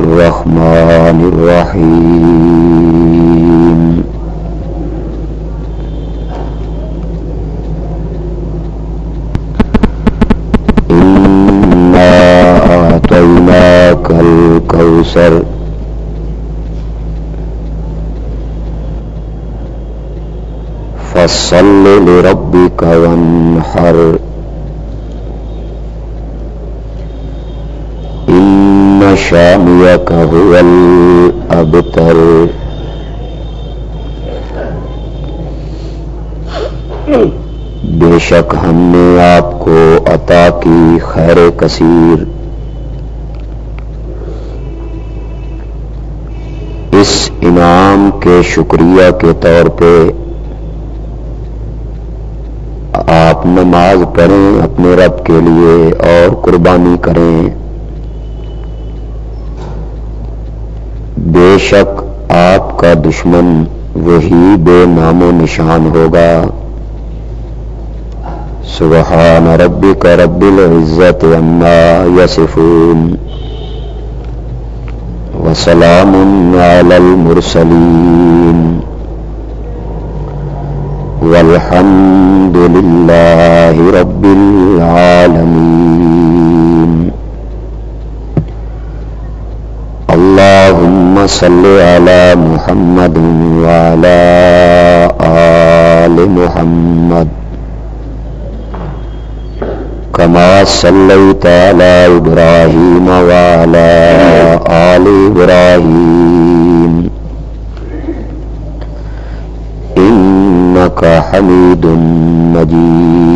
الرحمن الرحيم. إنا أعطيناك الكوثر. فصل لربك وانحر. إن شاميك هو الأبتر. بے شک ہم نے آپ کو عطا کی خیر کثیر. اس انعام کے شکریہ کے طور پہ آپ نماز پڑھیں اپنے رب کے لیے اور قربانی کریں. بے شک آپ کا دشمن وہی بے نام و نشان ہوگا۔ سبحان ربك رب العزة عما يصفون وسلام على المرسلين والحمد لله رب العالمين صل على محمد وعلى آل محمد. كما صليت على إبراهيم وعلى آل إبراهيم إنك حميد مجيد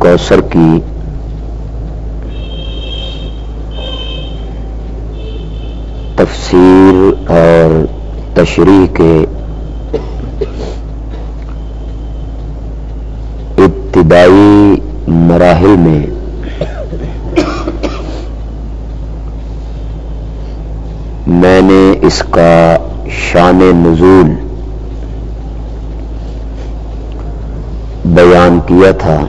کوثر کی۔ تفسیر اور تشریح کے ابتدائی مراحل میں میں نے اس کا شان نزول بیان کیا تھا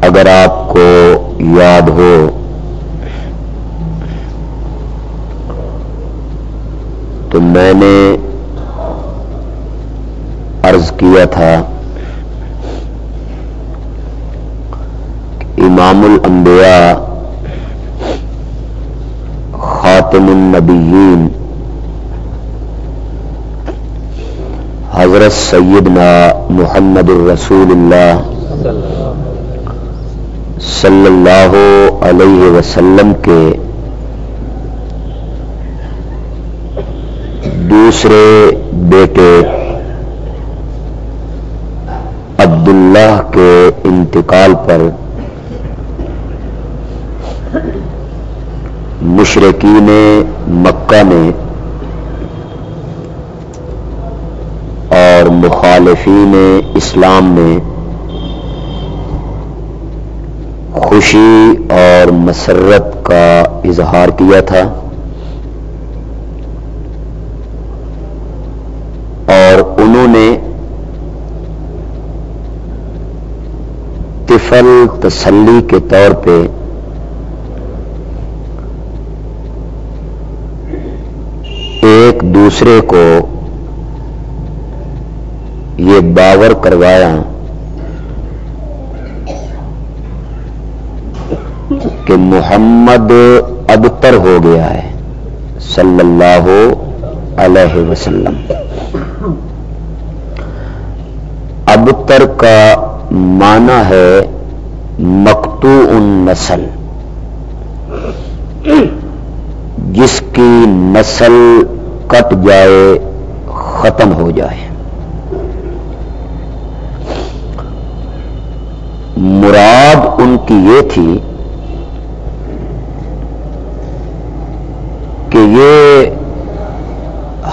اگر آپ کو یاد ہو۔ تو میں نے عرض کیا تھا امام الانبیاء خاتم النبیین حضرت سیدنا محمد الرسول اللہ صلی اللہ علیہ وسلم کے دوسرے بیٹے عبداللہ کے انتقال پر مشرقین مکہ نے اور مخالفین اسلام نے خوشی اور مسرت کا اظہار کیا تھا اور انہوں نے طفل تسلی کے طور پہ ایک دوسرے کو یہ باور کروایا کہ محمد ابتر ہو گیا ہے۔ صلی اللہ علیہ وسلم۔ ابتر کا معنی ہے مکتو نسل جس کی نسل کٹ جائے، ختم ہو جائے۔ مراد ان کی یہ تھی کہ یہ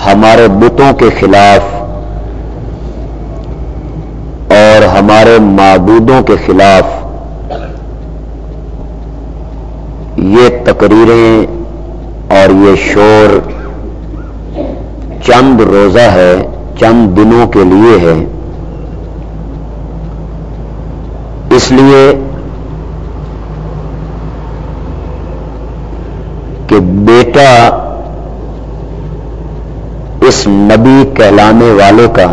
ہمارے بتوں کے خلاف اور ہمارے معبودوں کے خلاف یہ تقریریں اور یہ شور چند روزہ ہے، چند دنوں کے لیے ہے۔ اس لیے کہ بیٹا اس نبی کہلانے والے کا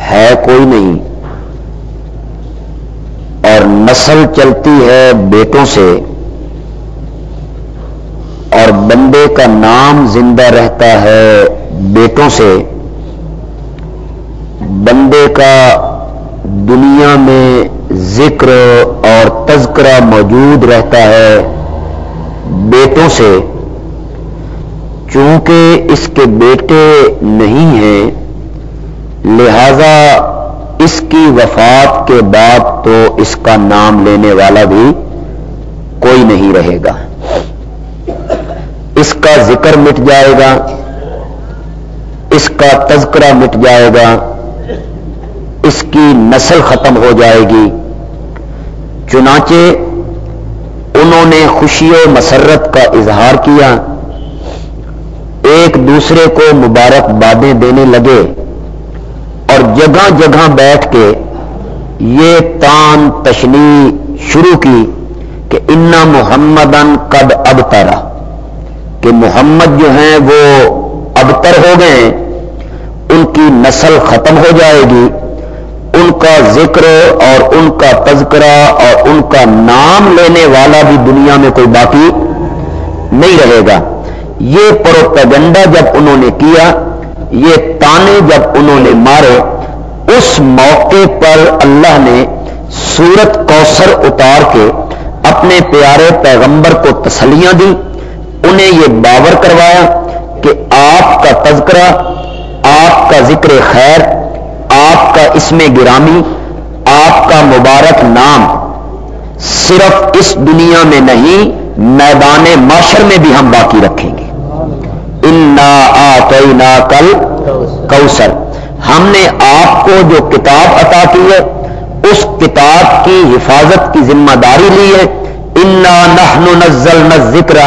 ہے کوئی نہیں اور نسل چلتی ہے بیٹوں سے اور بندے کا نام زندہ رہتا ہے بیٹوں سے بندے کا دنیا میں ذکر اور تذکرہ موجود رہتا ہے بیٹوں سے، چونکہ اس کے بیٹے نہیں ہیں، لہذا اس کی وفات کے بعد تو اس کا نام لینے والا بھی کوئی نہیں رہے گا۔ اس کا ذکر مٹ جائے گا، اس کا تذکرہ مٹ جائے گا، اس کی نسل ختم ہو جائے گی۔ چنانچہ انہوں نے خوشی و مسرت کا اظہار کیا۔ ایک دوسرے کو مبارک بادیں دینے لگے اور جگہ جگہ بیٹھ کے یہ تان تشنی شروع کی کہ انا محمد ان قد اب تارا کہ محمد جو ہیں وہ ابتر ہو گئے، ان کی نسل ختم ہو جائے گی۔ کا ذکر اور ان کا تذکرہ اور ان کا نام لینے والا بھی دنیا میں کوئی باقی نہیں رہے گا۔ یہ پروپیگنڈا جب انہوں نے کیا، یہ تانے جب انہوں نے مارے، اس موقع پر اللہ نے سورت کوسر اتار کے اپنے پیارے پیغمبر کو تسلیاں دی انہیں یہ باور کروایا کہ آپ کا تذکرہ، آپ کا ذکر خیر آپ کا اسم گرامی، آپ کا مبارک نام صرف اس دنیا میں نہیں، میدان معاشر میں بھی ہم باقی رکھیں گے۔ انا آ کل کوسر ہم نے آپ کو جو کتاب عطا کی ہے، اس کتاب کی حفاظت کی ذمہ داری لی ہے۔ انا نحن نزل نہ ذکر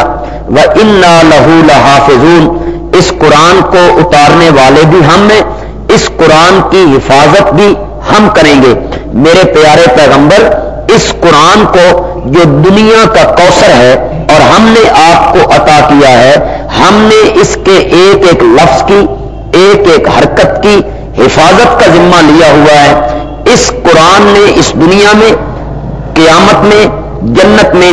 و انا لہو لحافظون۔ اس قرآن کو اتارنے والے بھی ہم نے اس قرآن کی حفاظت بھی ہم کریں گے۔ میرے پیارے پیغمبر، اس قرآن کو جو دنیا کا کوثر ہے اور ہم نے آپ کو عطا کیا ہے، ہم نے اس کے ایک ایک لفظ کی، ایک ایک حرکت کی حفاظت کا ذمہ لیا ہوا ہے۔ اس قرآن نے اس دنیا میں، قیامت میں، جنت میں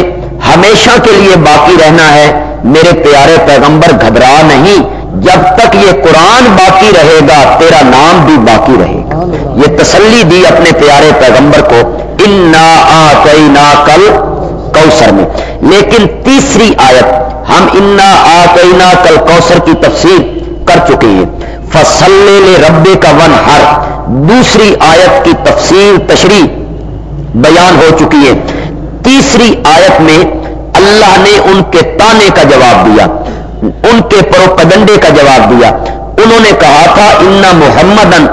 ہمیشہ کے لیے باقی رہنا ہے۔ میرے پیارے پیغمبر، گھبرا نہیں۔ جب تک یہ قرآن باقی رہے گا، تیرا نام بھی باقی رہے گا۔ یہ تسلی دی اپنے پیارے پیغمبر کو ان نا کل کوسر میں۔ لیکن تیسری آیت، ہم انا آ کل کوسر کی تفسیر کر چکے ہیں۔ فصل ربے کا ون ہر دوسری آیت کی تفسیر، تشریح بیان ہو چکی ہے۔ تیسری آیت میں اللہ نے ان کے تانے کا جواب دیا۔ ان کے پروپگنڈے کا جواب دیا۔ انہوں نے کہا تھا انا محمد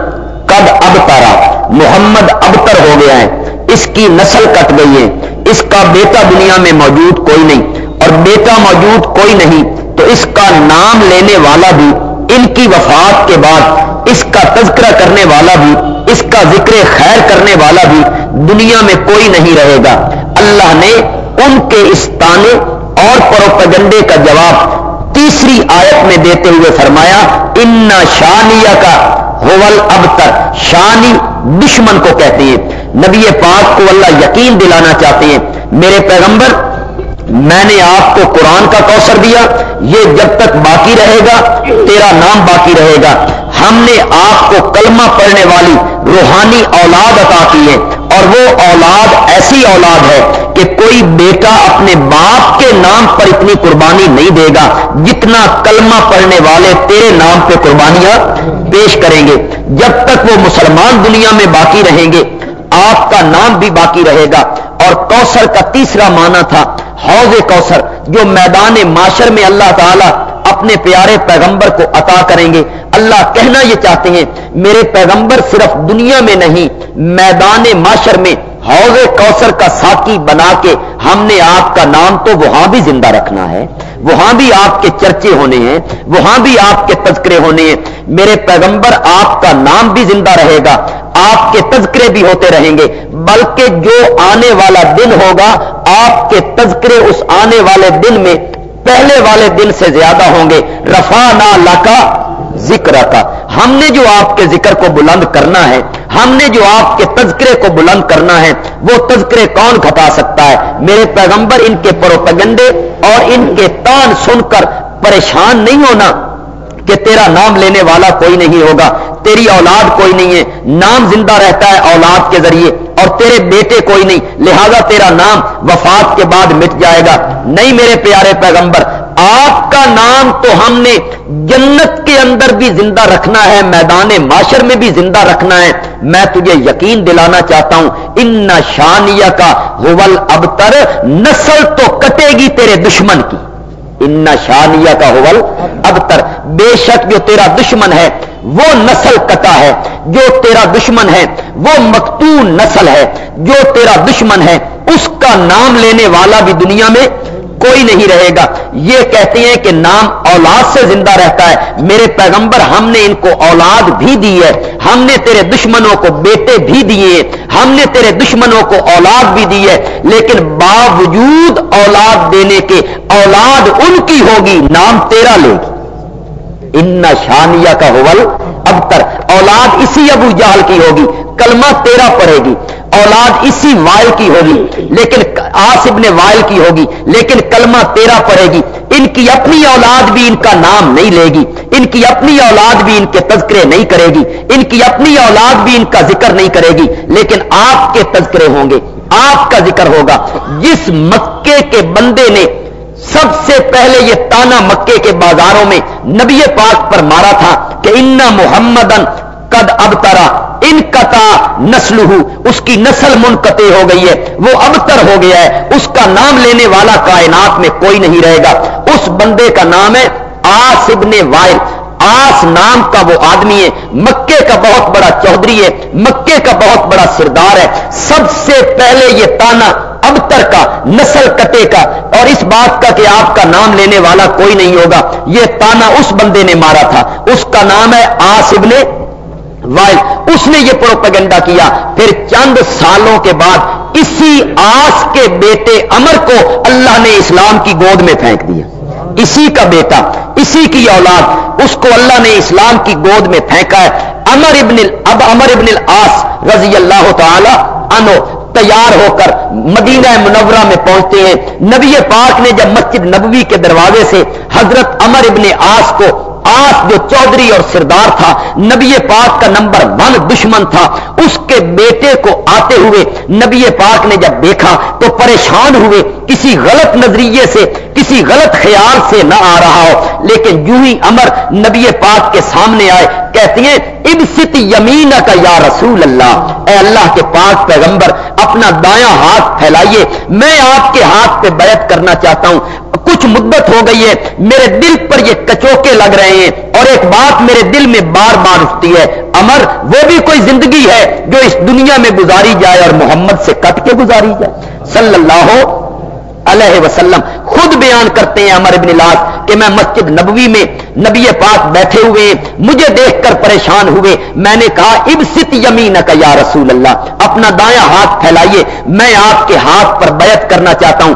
کب اب تارا محمد ابتر ہو گیا ہے۔ اس کی نسل کٹ گئی ہے۔ اس کا بیٹا دنیا میں موجود کوئی نہیں۔ اور بیٹا موجود کوئی نہیں۔ تو اس کا نام لینے والا بھی، ان کی وفات کے بعد اس کا تذکرہ کرنے والا بھی، اس کا ذکر خیر کرنے والا بھی دنیا میں کوئی نہیں رہے گا۔ اللہ نے ان کے اس تانے اور پروپگنڈے کا جواب تیسری آیت میں دیتے ہوئے فرمایا ان شانیہ کا ہوول اب تک شانی دشمن کو کہتے ہیں۔ نبی پاک کو اللہ یقین دلانا چاہتے ہیں۔ میرے پیغمبر، میں نے آپ کو قرآن کا کوثر دیا، یہ جب تک باقی رہے گا، تیرا نام باقی رہے گا۔ ہم نے آپ کو کلمہ پڑھنے والی روحانی اولاد عطا کی ہے۔ اور وہ اولاد ایسی اولاد ہے کہ کوئی بیٹا اپنے باپ کے نام پر اتنی قربانی نہیں دے گا جتنا کلمہ پڑھنے والے تیرے نام پہ قربانیاں پیش کریں گے۔ جب تک وہ مسلمان دنیا میں باقی رہیں گے، آپ کا نام بھی باقی رہے گا۔ اور کوثر کا تیسرا معنی تھا، حوض کوثر، جو میدان معاشر میں اللہ تعالی اپنے پیارے پیغمبر کو عطا کریں گے۔ اللہ کہنا یہ چاہتے ہیں، میرے پیغمبر صرف دنیا میں نہیں، میدان معاشر میں حوض کوثر کا ساتھی بنا کے ہم نے آپ کا نام تو وہاں بھی زندہ رکھنا ہے۔ وہاں بھی آپ کے چرچے ہونے ہیں، وہاں بھی آپ کے تذکرے ہونے ہیں۔ میرے پیغمبر، آپ کا نام بھی زندہ رہے گا، آپ کے تذکرے بھی ہوتے رہیں گے۔ بلکہ جو آنے والا دن ہوگا، آپ کے تذکرے اس آنے والے دن میں پہلے والے دن سے زیادہ ہوں گے۔ رفا نا کا ذکر کا ہم نے جو آپ کے ذکر کو بلند کرنا ہے، ہم نے جو آپ کے تذکرے کو بلند کرنا ہے، وہ تذکرے کون گھٹا سکتا ہے؟ میرے پیغمبر ان کے پروپگنڈے اور ان کے تان سن کر پریشان نہیں ہونا۔ کہ تیرا نام لینے والا کوئی نہیں ہوگا، تیری اولاد کوئی نہیں ہے، نام زندہ رہتا ہے اولاد کے ذریعے اور تیرے بیٹے کوئی نہیں، لہذا تیرا نام وفات کے بعد مٹ جائے گا۔ نہیں میرے پیارے پیغمبر، آپ کا نام تو ہم نے جنت کے اندر بھی زندہ رکھنا ہے، میدان معاشر میں بھی زندہ رکھنا ہے۔ میں تجھے یقین دلانا چاہتا ہوں، ان شانیہ کا حول ابتر نسل تو کٹے گی تیرے دشمن کی۔ ان شانیہ کا حول ابتر بے شک جو تیرا دشمن ہے، وہ نسل کتا ہے۔ جو تیرا دشمن ہے، وہ مکتون نسل ہے۔ جو تیرا دشمن ہے، اس کا نام لینے والا بھی دنیا میں کوئی نہیں رہے گا۔ یہ کہتے ہیں کہ نام اولاد سے زندہ رہتا ہے۔ میرے پیغمبر، ہم نے ان کو اولاد بھی دی ہے۔ ہم نے تیرے دشمنوں کو بیٹے بھی دیے ہم نے تیرے دشمنوں کو اولاد بھی دی ہے۔ لیکن باوجود اولاد دینے کے اولاد ان کی ہوگی، نام تیرا لے گی۔ ان شانیہ کا حول اب تر اولاد اسی ابو جہل کی ہوگی۔ کلمہ تیرا پڑے گی۔ اولاد اسی وائل کی ہوگی، لیکن آصب نے وائل کی ہوگی، لیکن کلمہ تیرا پڑے گی۔ ان کی اپنی اولاد بھی ان کا نام نہیں لے گی، ان کی اپنی اولاد بھی ان کے تذکرے نہیں کرے گی، ان کی اپنی اولاد بھی ان کا ذکر نہیں کرے گی، لیکن آپ کے تذکرے ہوں گے۔ آپ کا ذکر ہوگا۔ جس مکے کے بندے نے سب سے پہلے یہ تانا مکے کے بازاروں میں نبی پاک پر مارا تھا کہ ان محمدن قد اب ترا ان نسل اس کی نسل منقطع ہو گئی ہے، وہ ابتر ہو گیا ہے، اس کا نام لینے والا کائنات میں کوئی نہیں رہے گا۔ اس بندے کا نام ہے آس ابن وائل۔ آس نام کا وہ آدمی ہے، مکے کا بہت بڑا چودھری ہے، مکے کا بہت بڑا سردار ہے۔ سب سے پہلے یہ تانا ابتر کا، نسل کٹے کا۔ اور اس بات کا کہ آپ کا نام لینے والا کوئی نہیں ہوگا۔ یہ تانا اس بندے نے مارا تھا۔ اس کا نام ہے آس ابن وائل اس نے یہ پروپیگنڈا کیا۔ پھر چند سالوں کے بعد اسی آس کے بیٹے امر کو اللہ نے اسلام کی گود میں پھینک دیا۔ اسی کا بیٹا، اسی کی اولاد، اس کو اللہ نے اسلام کی گود میں پھینکا ہے۔ امر ابن اب امر ابن العاص رضی اللہ تعالی انو تیار ہو کر مدینہ منورہ میں پہنچتے ہیں۔ نبی پاک نے جب مسجد نبوی کے دروازے سے حضرت امر ابن آس کو آس جو چودھری اور سردار تھا، نبی پاک کا نمبر ون دشمن تھا، اس کے بیٹے کو آتے ہوئے نبی پاک نے جب دیکھا تو پریشان ہوئے، کسی غلط نظریے سے، کسی غلط خیال سے نہ آ رہا ہو۔ لیکن یوں ہی امر نبی پاک کے سامنے آئے کہتی ہیں ابست یمین کا یا رسول اللہ. اے اللہ کے پاک پیغمبر، اپنا دایاں ہاتھ پھیلائیے۔ میں آپ کے ہاتھ پہ بیعت کرنا چاہتا ہوں۔ کچھ مدت ہو گئی ہے، میرے دل پر یہ کچوکے لگ رہے ہیں اور ایک بات میرے دل میں بار بار اٹھتی ہے۔ امر، وہ بھی کوئی زندگی ہے جو اس دنیا میں گزاری جائے اور محمد سے کٹ کے گزاری جائے۔ صلی اللہ علیہ وسلم خود بیان کرتے ہیں عمر ابن لاس کہ میں مسجد نبوی میں نبی پاک بیٹھے ہوئے مجھے دیکھ کر پریشان ہوئے۔ میں نے کہا اب ست یمین کا یا رسول اللہ، اپنا دایاں ہاتھ پھیلائیے۔ میں آپ کے ہاتھ پر بیعت کرنا چاہتا ہوں۔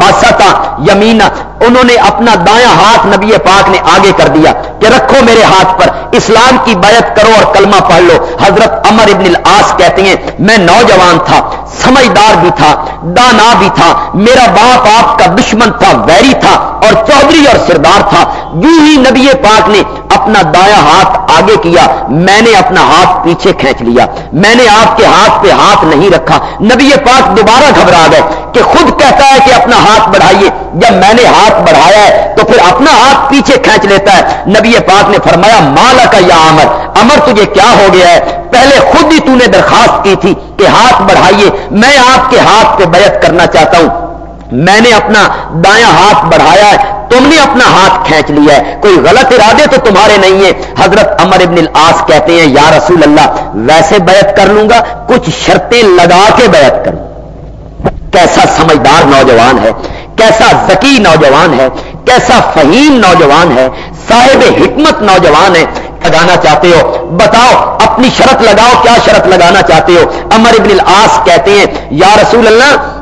باستا یمینا انہوں نے اپنا دایاں ہاتھ نبی پاک نے آگے کر دیا کہ رکھو میرے ہاتھ پر، اسلام کی بیعت کرو اور کلمہ پڑھ لو۔ حضرت امر ابن العاص کہتے ہیں، میں نوجوان تھا، سمجھدار بھی تھا، دانا بھی تھا، میرا باپ آپ کا دشمن تھا، ویری تھا اور چودھری اور سردار تھا۔ یوں ہی نبی پاک نے اپنا دایا ہاتھ آگے کیا، میں نے اپنا ہاتھ پیچھے کھینچ لیا۔ میں نے آپ کے ہاتھ پہ ہاتھ نہیں رکھا۔ نبی پاک دوبارہ گھبرا گئے۔ کہ خود کہتا ہے کہ اپنا ہاتھ بڑھائیے۔ جب میں نے ہاتھ بڑھایا ہے تو پھر اپنا ہاتھ پیچھے کھینچ لیتا ہے۔ نبی پاک نے فرمایا، مالا کا یا امر امر تجھے کیا ہو گیا ہے؟ پہلے خود ہی تو نے درخواست کی تھی کہ ہاتھ بڑھائیے۔ میں آپ کے ہاتھ پہ بیعت کرنا چاہتا ہوں۔ میں نے اپنا دایاں ہاتھ بڑھایا ہے۔ تم نے اپنا ہاتھ کھینچ لیا ہے۔ کوئی غلط ارادے تو تمہارے نہیں ہیں۔ حضرت عمر ابن العاص کہتے ہیں، یا رسول اللہ، ویسے بیعت کر لوں گا، کچھ شرطیں لگا کے بیعت کروں کیسا سمجھدار نوجوان ہے، کیسا ذکی نوجوان ہے، کیسا فہیم نوجوان ہے، صاحب حکمت نوجوان ہے۔ لگانا چاہتے ہو، بتاؤ، اپنی شرط لگاؤ، کیا شرط لگانا چاہتے ہو؟ امر ابن العاص کہتے ہیں، یا رسول اللہ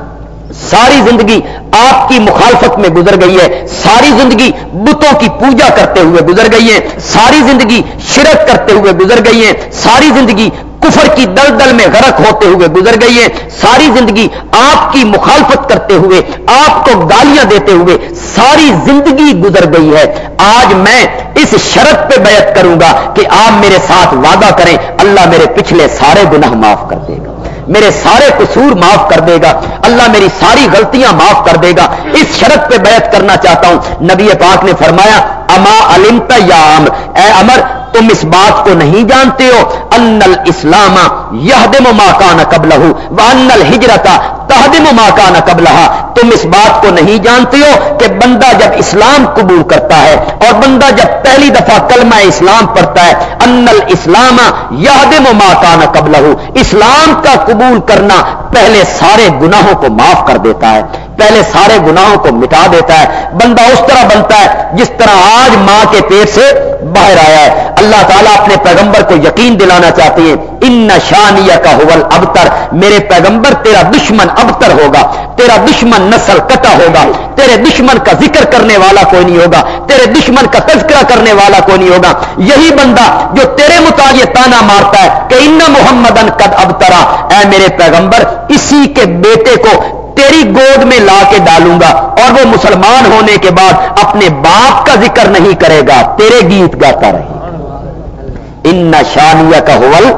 ساری زندگی آپ کی مخالفت میں گزر گئی ہے، ساری زندگی بتوں کی پوجا کرتے ہوئے گزر گئی ہے ساری زندگی شرک کرتے ہوئے گزر گئی ہے ساری زندگی کفر کی دل دل میں غرق ہوتے ہوئے گزر گئی ہے ساری زندگی آپ کی مخالفت کرتے ہوئے، آپ کو گالیاں دیتے ہوئے ساری زندگی گزر گئی ہے۔ آج میں اس شرط پہ بیعت کروں گا کہ آپ میرے ساتھ وعدہ کریں، اللہ میرے پچھلے سارے گناہ معاف کر دے گا۔ میرے سارے قصور معاف کر دے گا۔ اللہ میری ساری غلطیاں معاف کر دے گا۔ اس شرط پہ بیعت کرنا چاہتا ہوں۔ نبی پاک نے فرمایا، اما علمتا یا امر اے امر تم اس بات کو نہیں جانتے ہو۔ ان الاسلام یہدم ما کان قبلہ وان الہجرتا تہدم ما کان قبلہ تم اس بات کو نہیں جانتے ہو کہ بندہ جب اسلام قبول کرتا ہے اور بندہ جب پہلی دفعہ کلمہ اسلام پڑھتا ہے، ان الاسلام یہدم ما کان قبلہ اسلام کا قبول کرنا پہلے سارے گناہوں کو معاف کر دیتا ہے، پہلے سارے گناہوں کو مٹا دیتا ہے۔ بندہ اس طرح بنتا ہے جس طرح آج ماں کے پیٹ سے باہر آیا ہے۔ اللہ تعالیٰ اپنے پیغمبر کو یقین دلانا چاہتے ہیں۔ ان نشانیہ کا حول ابتر میرے پیغمبر تیرا دشمن ابتر ہوگا۔ تیرا دشمن نسل کٹا ہوگا۔ تیرے دشمن کا ذکر کرنے والا کوئی نہیں ہوگا۔ تیرے دشمن کا تذکرہ کرنے والا کوئی نہیں ہوگا۔ یہی بندہ جو تیرے مطابق تانا مارتا ہے کہ ان محمد قد ابترا اے میرے پیغمبر، اسی کے بیٹے کو تیری گود میں لا کے ڈالوں گا اور وہ مسلمان ہونے کے بعد اپنے باپ کا ذکر نہیں کرے گا، تیرے گیت گاتا رہے۔ ان نشانیہ کا حول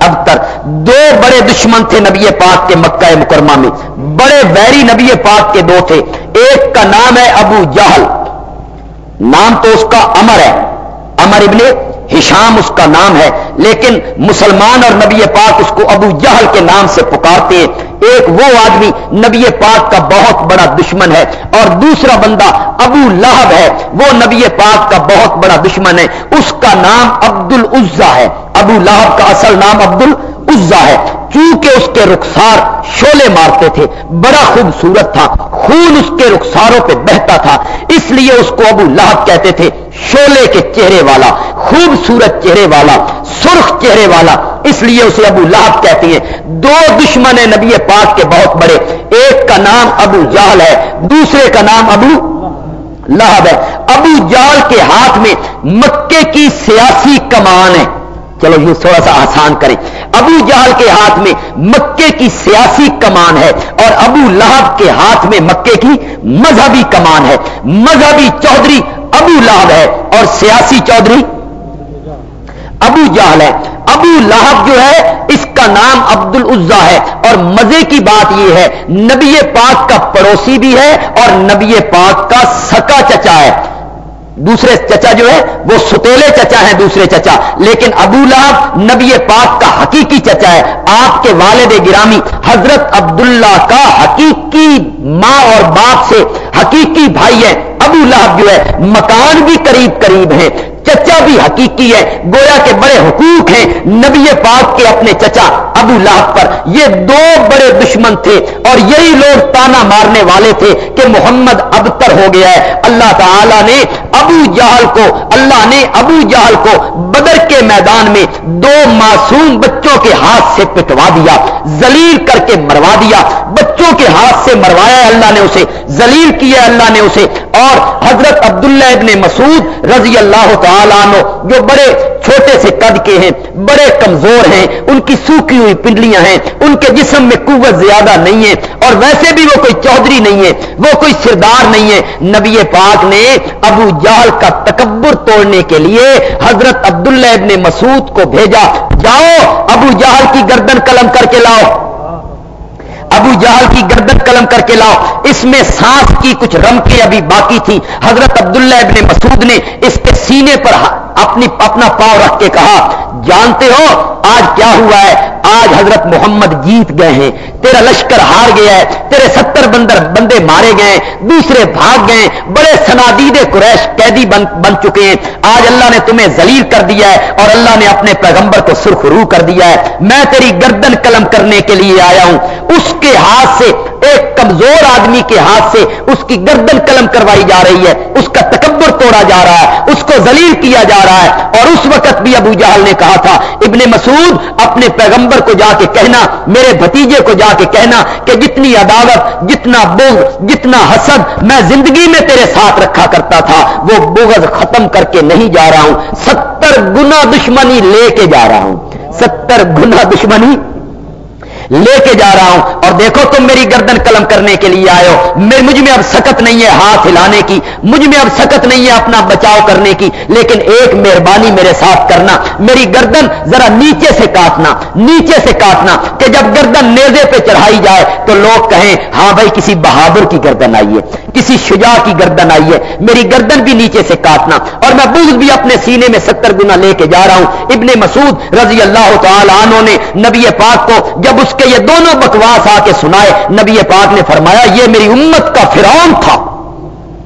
اب تک دو بڑے دشمن تھے نبی پاک کے مکہ مکرمہ میں۔ بڑے ویری نبی پاک کے دو تھے۔ ایک کا نام ہے ابو جہل، نام تو اس کا امر ہے۔ امر ابن ہشام اس کا نام ہے، لیکن مسلمان اور نبی پاک اس کو ابو جہل کے نام سے پکارتے ہیں۔ ایک وہ آدمی نبی پاک کا بہت بڑا دشمن ہے اور دوسرا بندہ ابو لہب ہے۔ وہ نبی پاک کا بہت بڑا دشمن ہے۔ اس کا نام عبد العزا ہے۔ ابو لہب کا اصل نام عبد العزا ہے۔ چونکہ اس کے رخسار شولے مارتے تھے، بڑا خوبصورت تھا، خون اس کے رخساروں پہ بہتا تھا۔ اس لیے اس کو ابو لہب کہتے تھے شولے کے چہرے والا، خوبصورت چہرے والا، سرخ چہرے والا۔ اس لیے اسے ابو لہب کہتے ہیں۔ دو دشمن ہیں نبی پاک کے بہت بڑے، ایک کا نام ابو جال ہے، دوسرے کا نام ابو لہب ہے۔ ابو جال کے ہاتھ میں مکے کی سیاسی کمان ہے۔ چلو یہ تھوڑا سا آسان کریں۔ ابو جہل کے ہاتھ میں مکے کی سیاسی کمان ہے اور ابو لہب کے ہاتھ میں مکے کی مذہبی کمان ہے۔ مذہبی چودھری ابو لہب ہے اور سیاسی چودھری ابو جہل ہے۔ ابو لہب جو ہے، اس کا نام عبد العزا ہے اور مزے کی بات یہ ہے، نبی پاک کا پڑوسی بھی ہے اور نبی پاک کا سکا چچا ہے۔ دوسرے چچا جو ہے، وہ ستیلے چچا ہیں دوسرے چچا۔ لیکن ابو لہب نبی پاک کا حقیقی چچا ہے۔ آپ کے والد گرامی حضرت عبداللہ کا حقیقی ماں اور باپ سے حقیقی بھائی ہے ابو لہب جو ہے، مکان بھی قریب قریب ہیں۔ چچا بھی حقیقی ہے گویا کے بڑے حقوق ہیں۔ نبی پاک کے اپنے چچا ابو لہب پر یہ دو بڑے دشمن تھے اور یہی لوگ تانا مارنے والے تھے کہ محمد ابتر ہو گیا ہے۔ اللہ تعالی نے ابو جہل کو، اللہ نے ابو جہل کو بدر کے میدان میں دو معصوم بچوں کے ہاتھ سے پٹوا دیا زلیل کر کے مروا دیا۔ بچوں کے ہاتھ سے مروایا اللہ نے اسے زلیل کیا اللہ نے اسے۔ اور حضرت عبداللہ ابن مسعود رضی اللہ تعالیٰ عنہ، جو بڑے چھوٹے سے قد کے ہیں، بڑے کمزور ہیں، ان کی سوکھی ہوئی پنڈلیاں ہیں، ان کے جسم میں قوت زیادہ نہیں ہے، اور ویسے بھی وہ کوئی چودھری نہیں ہے، وہ کوئی سردار نہیں ہے۔ نبی پاک نے ابو جال کا تکبر توڑنے کے لیے حضرت عبداللہ ابن مسعود کو بھیجا۔ جاؤ، ابو جہل کی گردن قلم کر کے لاؤ۔ ابو جہل کی گردن قلم کر کے لاؤ۔ اس میں سانس کی کچھ رمکیں ابھی باقی تھی حضرت عبداللہ ابن مسعود نے اس کے سینے پر اپنی اپنا پاؤں رکھ کے کہا، جانتے ہو آج کیا ہوا ہے؟ آج حضرت محمد جیت گئے ہیں، تیرا لشکر ہار گیا ہے، تیرے ستر بندر بندے مارے گئے دوسرے بھاگ گئے بڑے سنادید قریش قیدی بن بن چکے ہیں۔ آج اللہ نے تمہیں ذلیل کر دیا ہے اور اللہ نے اپنے پیغمبر کو سرخ رو کر دیا ہے۔ میں تیری گردن قلم کرنے کے لیے آیا ہوں۔ اس کے ہاتھ سے ایک کمزور آدمی کے ہاتھ سے اس کی گردن قلم کروائی جا رہی ہے، اس کا تکبر توڑا جا رہا ہے، اس کو ذلیل کیا جا رہا ہے۔ اور اس وقت بھی ابو جہل نے کہا تھا، ابن مسعود اپنے پیغمبر کو جا کے کہنا، میرے بھتیجے کو جا کے کہنا کہ جتنی عدالت جتنا بغض، جتنا حسد میں زندگی میں تیرے ساتھ رکھا کرتا تھا، وہ بغض ختم کر کے نہیں جا رہا ہوں۔ ستر گنا دشمنی لے کے جا رہا ہوں۔ ستر گنا دشمنی لے کے جا رہا ہوں اور دیکھو تم میری گردن قلم کرنے کے لیے آئے ہو۔ مجھ میں اب سکت نہیں ہے ہاتھ ہلانے کی۔ مجھ میں اب سکت نہیں ہے اپنا بچاؤ کرنے کی۔ لیکن ایک مہربانی میرے ساتھ کرنا۔ میری گردن ذرا نیچے سے کاٹنا۔ نیچے سے کاٹنا کہ جب گردن نیزے پہ چڑھائی جائے تو لوگ کہیں ہاں بھائی، کسی بہادر کی گردن آئی ہے۔ کسی شجاع کی گردن آئی ہے۔ میری گردن بھی نیچے سے کاٹنا۔ اور میں بغض بھی اپنے سینے میں ستر گنا لے کے جا رہا ہوں۔ ابن مسعود رضی اللہ تعالی عنہ نے نبی پاک کو جب اس کے کہ یہ دونوں بکواس آ کے سنائے۔ نبی پاک نے فرمایا، یہ میری امت کا فرعون تھا۔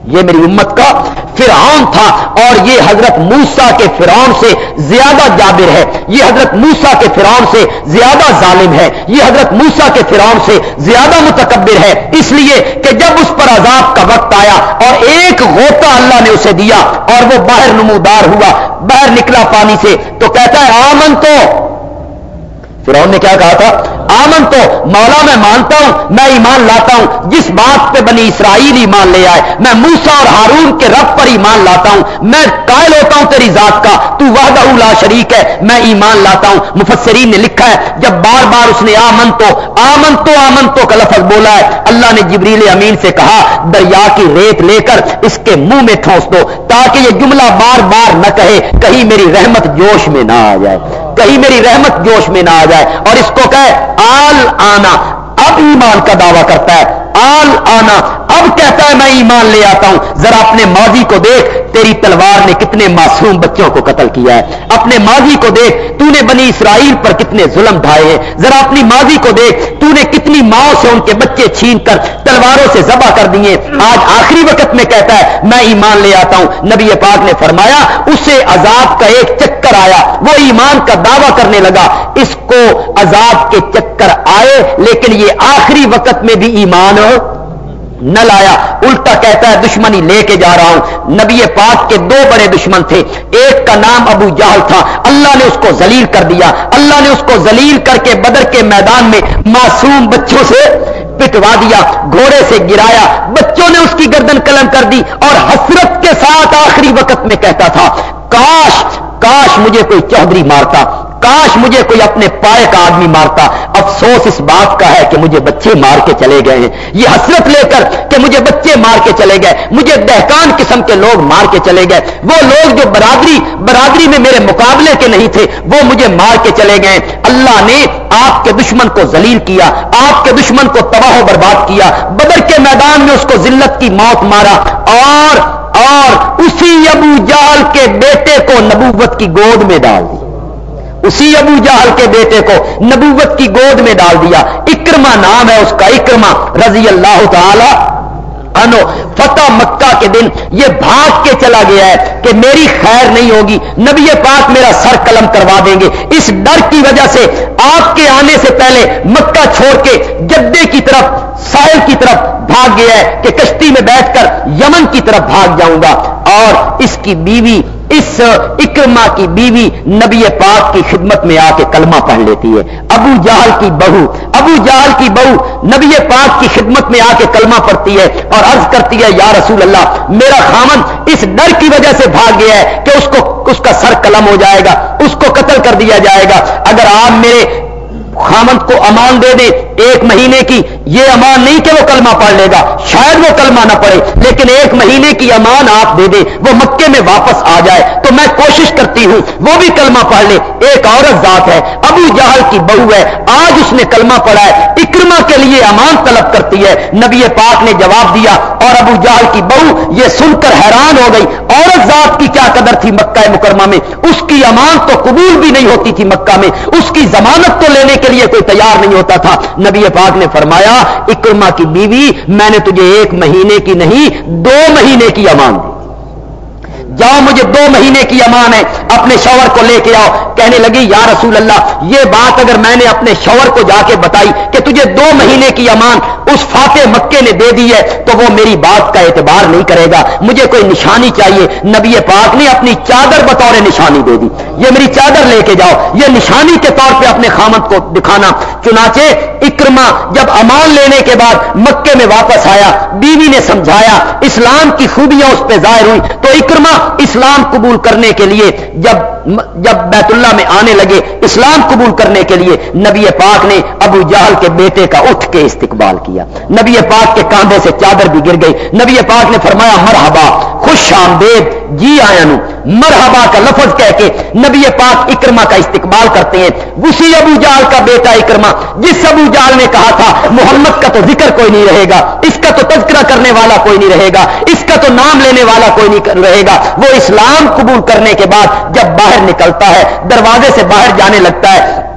یہ میری امت کا فرعون تھا۔ اور یہ حضرت موسا کے فرعون سے زیادہ جابر ہے۔ یہ حضرت موسا کے فرعون سے زیادہ ظالم ہے۔ یہ حضرت موسا کے فرعون سے زیادہ متکبر ہے۔ اس لیے کہ جب اس پر عذاب کا وقت آیا اور ایک غوطہ اللہ نے اسے دیا اور وہ باہر نمودار ہوا، باہر نکلا پانی سے، تو کہتا ہے، آمن تو۔ فرعون نے کیا کہا تھا؟ آمن تو مولا میں مانتا ہوں، میں ایمان لاتا ہوں۔ جس بات پہ بنی اسرائیل ایمان لے آئے، میں موسا اور ہارون کے رب پر ایمان لاتا ہوں۔ میں قائل ہوتا ہوں تیری ذات کا، تو وحدہ لا شریک ہے، میں ایمان لاتا ہوں۔ مفسرین نے لکھا ہے، جب بار بار اس نے آمن تو آمن تو آمن تو کا لفظ بولا ہے۔ اللہ نے جبریل امین سے کہا، دریا کی ریت لے کر اس کے منہ میں ٹھونس دو، تاکہ یہ جملہ بار بار نہ کہے، کہیں میری رحمت جوش میں نہ آ جائے۔ کہیں میری رحمت جوش میں نہ آ جائے۔ اور اس کو کہے آل آنا اب ایمان کا دعویٰ کرتا ہے۔ آل آنا اب کہتا ہے، میں ایمان لے آتا ہوں. ذرا اپنے ماضی کو دیکھ، تیری تلوار نے کتنے معصوم بچوں کو قتل کیا ہے۔ اپنے ماضی کو دیکھ تو نے بنی اسرائیل پر کتنے ظلم ڈھائے ہیں۔ ذرا اپنی ماضی کو دیکھ تو نے کتنی ماں سے ان کے بچے چھین کر تلواروں سے ذبح کر دیے آج آخری وقت میں کہتا ہے، میں ایمان لے آتا ہوں۔ نبی پاک نے فرمایا، اسے عذاب کا ایک چکر آیا۔ وہ ایمان کا دعویٰ کرنے لگا۔ اس کو عذاب کے چکر آئے، لیکن یہ آخری وقت میں بھی ایمان ہو نہ لایا۔ الٹا کہتا ہے، دشمنی لے کے جا رہا ہوں۔ نبی پاک کے دو بڑے دشمن تھے۔ ایک کا نام ابو جہل تھا۔ اللہ نے اس کو ذلیل کر دیا۔ اللہ نے اس کو ذلیل کر کے بدر کے میدان میں معصوم بچوں سے پٹوا دیا، گھوڑے سے گرایا۔ بچوں نے اس کی گردن قلم کر دی اور حسرت کے ساتھ آخری وقت میں کہتا تھا، کاش کاش مجھے کوئی چودھری مارتا۔ کاش مجھے کوئی اپنے پائے کا آدمی مارتا۔ افسوس اس بات کا ہے کہ مجھے بچے مار کے چلے گئے ہیں۔ یہ حسرت لے کر کہ مجھے بچے مار کے چلے گئے۔ مجھے دہکان قسم کے لوگ مار کے چلے گئے۔ وہ لوگ جو برادری برادری میں میرے مقابلے کے نہیں تھے، وہ مجھے مار کے چلے گئے۔ اللہ نے آپ کے دشمن کو ذلیل کیا، آپ کے دشمن کو تباہ و برباد کیا۔ بدر کے میدان میں اس کو ذلت کی موت مارا۔ اور اور اسی ابو جال کے بیٹے کو نبوت کی گود میں ڈال دی اسی ابو جہل کے بیٹے کو نبوت کی گود میں ڈال دیا۔ اکرما نام ہے اس کا اکرما رضی اللہ تعالی انو فتح مکہ کے دن یہ بھاگ کے چلا گیا ہے کہ میری خیر نہیں ہوگی، نبی پاک میرا سر قلم کروا دیں گے۔ اس ڈر کی وجہ سے آپ کے آنے سے پہلے مکہ چھوڑ کے جدے کی طرف، ساحل کی طرف بھاگ گیا ہے کہ کشتی میں بیٹھ کر یمن کی طرف بھاگ جاؤں گا۔ اور اس کی بیوی، اس اکرما کی بیوی نبی پاک کی خدمت میں آ کے کلمہ پڑھ لیتی ہے۔ ابو جہل کی بہو، ابو جہل کی بہو نبی پاک کی خدمت میں آ کے کلمہ پڑتی ہے اور عرض کرتی ہے، یا رسول اللہ، میرا خامن اس ڈر کی وجہ سے بھاگ گیا ہے کہ اس کو، اس کا سر قلم ہو جائے گا، اس کو قتل کر دیا جائے گا۔ اگر آپ میرے خامن کو امان دے دیں ایک مہینے کی یہ امان نہیں کہ وہ کلمہ پڑھ لے گا، شاید وہ کلمہ نہ پڑے لیکن ایک مہینے کی امان آپ دے دیں، وہ مکے میں واپس آ جائے۔ تو میں کوشش کرتی ہوں، وہ بھی کلمہ پڑھ لے۔ ایک عورت ذات ہے، ابو جہل کی بہو ہے، آج اس نے کلمہ پڑھا ہے۔ اکرما کے لیے امان طلب کرتی ہے۔ نبی پاک نے جواب دیا، اور ابو جہل کی بہو یہ سن کر حیران ہو گئی۔ عورت ذات کی کیا قدر تھی مکہ مکرمہ میں؟ اس کی امان تو قبول بھی نہیں ہوتی تھی مکہ میں۔ اس کی ضمانت تو لینے کے لیے کوئی تیار نہیں ہوتا تھا۔ نبی پاک نے فرمایا اکرما کی بیوی، میں نے تجھے ایک مہینے کی نہیں، دو مہینے کی امان دی۔ جاؤ مجھے دو مہینے کی امان ہے، اپنے شوہر کو لے کے آؤ۔ کہنے لگی، یا رسول اللہ، یہ بات اگر میں نے اپنے شوہر کو جا کے بتائی کہ تجھے دو مہینے کی امان اس فاتح مکے نے دے دی ہے تو وہ میری بات کا اعتبار نہیں کرے گا۔ مجھے کوئی نشانی چاہیے۔ نبی پاک نے اپنی چادر بطور نشانی دے دی۔ یہ میری چادر لے کے جاؤ۔ یہ نشانی کے طور پہ اپنے خامت کو دکھانا۔ چنانچہ اکرما جب امان لینے کے بعد مکے میں واپس آیا، بیوی نے سمجھایا، اسلام کی خوبیاں اس پہ ظاہر ہوئی تو اکرما اسلام قبول کرنے کے لیے جب جب بیت اللہ میں آنے لگے، اسلام قبول کرنے کے لیے نبی پاک نے ابو جہل کے بیٹے کا اٹھ کے استقبال کیا۔ دیا۔ نبی پاک کے کاندھے سے چادر بھی گر گئی۔ نبی پاک نے فرمایا، مرحبا، خوش آمدید جی آیا نو مرحبا کا لفظ کہہ کے نبی پاک اکرما کا استقبال کرتے ہیں۔ اسی ابو جال کا بیٹا اکرما جس ابو جال نے کہا تھا، محمد کا تو ذکر کوئی نہیں رہے گا، اس کا تو تذکرہ کرنے والا کوئی نہیں رہے گا، اس کا تو نام لینے والا کوئی نہیں رہے گا۔ وہ اسلام قبول کرنے کے بعد جب باہر نکلتا ہے، دروازے سے باہر جانے لگتا ہے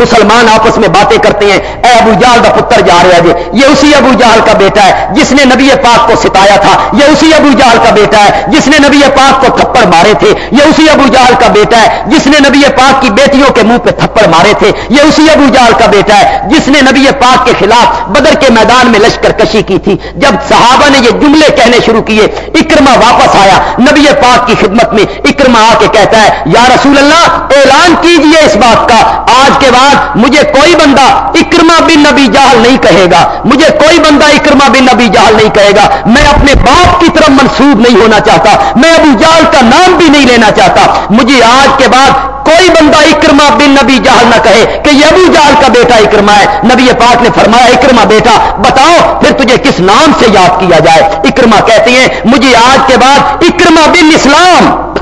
مسلمان آپس میں باتیں کرتے ہیں۔ اے ابو جال کا پتر جا رہا جی یہ اسی ابو جال کا بیٹا ہے جس نے نبی پاک کو ستایا تھا۔ یہ اسی ابو جال کا بیٹا ہے جس نے نبی پاک کو تھپڑ مارے تھے۔ یہ اسی ابو جال کا بیٹا ہے جس نے نبی پاک کی بیٹیوں کے منہ پہ تھپڑ مارے تھے۔ یہ اسی ابو جال کا بیٹا ہے جس نے نبی پاک کے خلاف بدر کے میدان میں لشکر کشی کی تھی۔ جب صحابہ نے یہ جملے کہنے شروع کیے اکرما واپس آیا۔ نبی پاک کی خدمت میں اکرما آ کے کہتا ہے، یا رسول اللہ، اعلان کیجیے اس بات کا۔ آج کے بعد مجھے کوئی بندہ اکرما بن نبی جہل نہیں کہے گا۔ مجھے کوئی بندہ اکرما بن نبی جہل نہیں کہے گا۔ میں اپنے باپ کی طرف منسوب نہیں ہونا چاہتا۔ میں ابو جال کا نام بھی نہیں لینا چاہتا۔ مجھے آج کے بعد کوئی بندہ اکرما بن نبی جہل نہ کہے کہ یہ ابو جال کا بیٹا اکرما ہے۔ نبی پاک نے فرمایا اکرما بیٹا، بتاؤ پھر تجھے کس نام سے یاد کیا جائے؟ اکرما کہتے ہیں، مجھے آج کے بعد اکرما بن اسلام.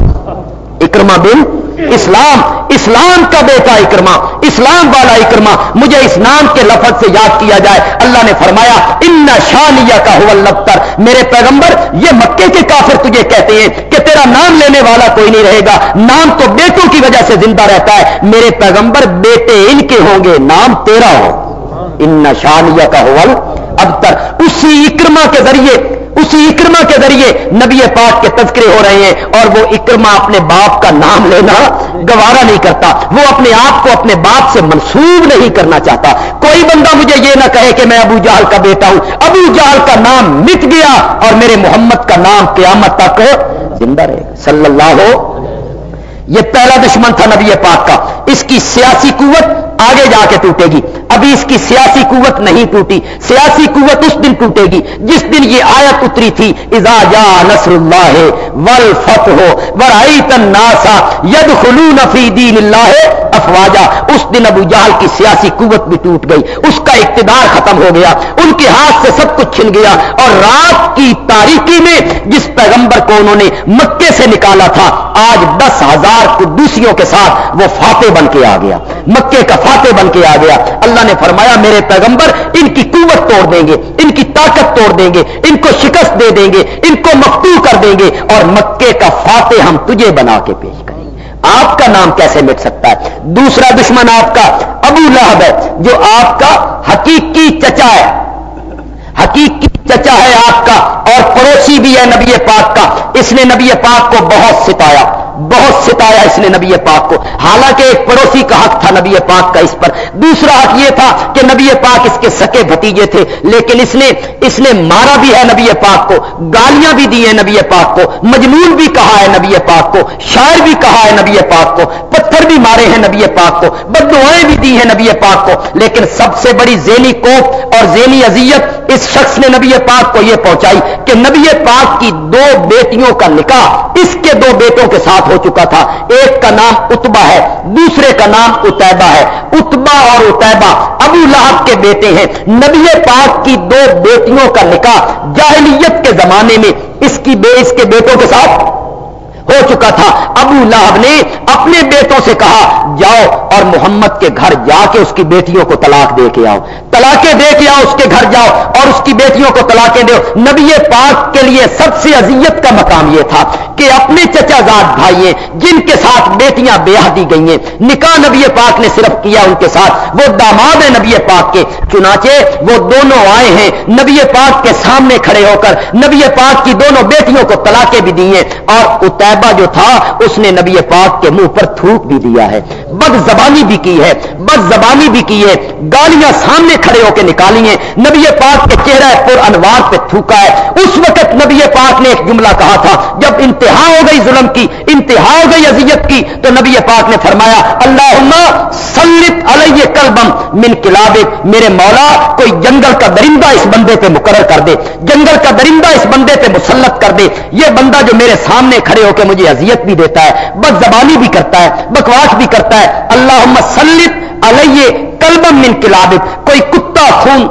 اکرما بن اسلام اسلام کا بیٹا اکرما اسلام والا اکرما مجھے اس نام کے لفظ سے یاد کیا جائے۔ اللہ نے فرمایا، ان شانیہ کا لبتر میرے پیغمبر، یہ مکے کے کافر تجھے کہتے ہیں کہ تیرا نام لینے والا کوئی نہیں رہے گا۔ نام تو بیٹوں کی وجہ سے زندہ رہتا ہے۔ میرے پیغمبر، بیٹے ان کے ہوں گے، نام تیرا ہو۔ ان شانیہ کا حول ابتر اسی اکرما کے ذریعے اسی اکرما کے ذریعے نبی پاک کے تذکرے ہو رہے ہیں اور وہ اکرما اپنے باپ کا نام لینا گوارا نہیں کرتا۔ وہ اپنے آپ کو اپنے باپ سے منسوب نہیں کرنا چاہتا۔ کوئی بندہ مجھے یہ نہ کہے کہ میں ابو جال کا بیٹا ہوں۔ ابو جال کا نام مٹ گیا اور میرے محمد کا نام قیامت تک زندہ رہے گا۔ صلی اللہ ہو یہ پہلا دشمن تھا نبی پاک کا۔ اس کی سیاسی قوت آگے جا کے ٹوٹے گی۔ ابھی اس کی سیاسی قوت نہیں ٹوٹی۔ سیاسی قوت اس دن ٹوٹے گی جس دن یہ آیت اتری تھی ازا جا نصر اللہ ول فتح ہو برائی تناسا ید خلون فی دین اللہ افواجا اس دن ابو جہل کی سیاسی قوت بھی ٹوٹ گئی، اس کا اقتدار ختم ہو گیا، ان کے ہاتھ سے سب کچھ چھن گیا اور رات کی تاریخی میں جس پیغمبر کو انہوں نے مکے سے نکالا تھا، آج دس ہزار قدوسیوں کے ساتھ وہ فاتح بن کے آ گیا، مکے کا فاتح بن کے آ گیا۔ اللہ نے فرمایا، میرے پیغمبر، ان کی قوت توڑ دیں گے، ان کی طاقت توڑ دیں گے، ان کو شکست دے دیں گے، ان کو مفتو کر دیں گے اور مکے کا فاتح ہم تجھے بنا کے پیش کریں۔ آپ کا نام کیسے مٹ سکتا ہے؟ دوسرا دشمن آپ کا ابو لہب ہے، جو آپ کا حقیقی چچا ہے۔ حقیقی چچا ہے آپ کا اور پڑوسی بھی ہے نبی پاک کا۔ اس نے نبی پاک کو بہت ستایا۔ بہت ستایا اس نے نبی پاک کو حالانکہ ایک پڑوسی کا حق تھا نبی پاک کا اس پر دوسرا حق یہ تھا کہ نبی پاک اس کے سکے بھتیجے تھے لیکن اس نے اس نے مارا بھی ہے نبی پاک کو گالیاں بھی دی ہیں نبی پاک کو مجنون بھی کہا ہے نبی پاک کو شاعر بھی کہا ہے نبی پاک کو پتھر بھی مارے ہیں نبی پاک کو بدوائیں بھی دی ہیں نبی پاک کو لیکن سب سے بڑی زینی کوپ اور زینی اذیت اس شخص نے نبی پاک کو یہ پہنچائی کہ نبی پاک کی دو بیٹیوں کا نکاح اس کے دو بیٹوں کے ساتھ ہو چکا تھا۔ ایک کا نام اتبا ہے، دوسرے کا نام اتبا ہے۔ اتبا اور اتبا ابو لہب کے بیٹے ہیں۔ نبی پاک کی دو بیٹیوں کا نکاح جاہلیت کے زمانے میں، اس کی بے اس کے بیٹوں کے ساتھ۔ ہو چکا تھا۔ ابو لہب نے اپنے بیٹوں سے کہا، جاؤ اور محمد کے گھر جا کے اس کی بیٹیوں کو طلاق دے کے آؤ۔ طلاقیں دے کے آؤ، اس کے گھر جاؤ اور اس کی بیٹیوں کو طلاقیں دو۔ نبی پاک کے لیے سب سے اذیت کا مقام یہ تھا کہ اپنے چچا زاد بھائی جن کے ساتھ بیٹیاں بیاہ دی گئی ہیں، نکاح نبی پاک نے صرف کیا ان کے ساتھ۔ وہ داماد ہیں نبی پاک کے۔ چنانچہ وہ دونوں آئے ہیں۔ نبی پاک کے سامنے کھڑے ہو کر نبی پاک کی دونوں بیٹیوں کو طلاقیں بھی دی ہیں اور اتبا جو تھا، اس نے نبی پاک کے منہ پر تھوک بھی دیا ہے۔ بد زبانی بھی کی ہے بد زبانی بھی کی ہے۔ گالیاں سامنے کھڑے ہو کے نکالی ہیں۔ نبی پاک کے چہرہ پر انوار پہ تھوکا ہے۔ اس وقت نبی پاک نے ایک جملہ کہا تھا، جب انتہا ہو گئی ظلم کی، انتہا ہو گئی اذیت کی، تو نبی پاک نے فرمایا اللہ سلط علیہ کلبم من کلاب، میرے مولا، کوئی جنگل کا درندہ اس بندے پہ مقرر کر دے۔ جنگل کا درندہ اس بندے پہ مسلط کر دے۔ یہ بندہ جو میرے سامنے کھڑے ہو کے مجھے اذیت بھی دیتا ہے بد زبانی بھی کرتا ہے، بکواس بھی کرتا ہے۔ اللہ سلط علیہ کلبم من کلاب کوئی کتا، خون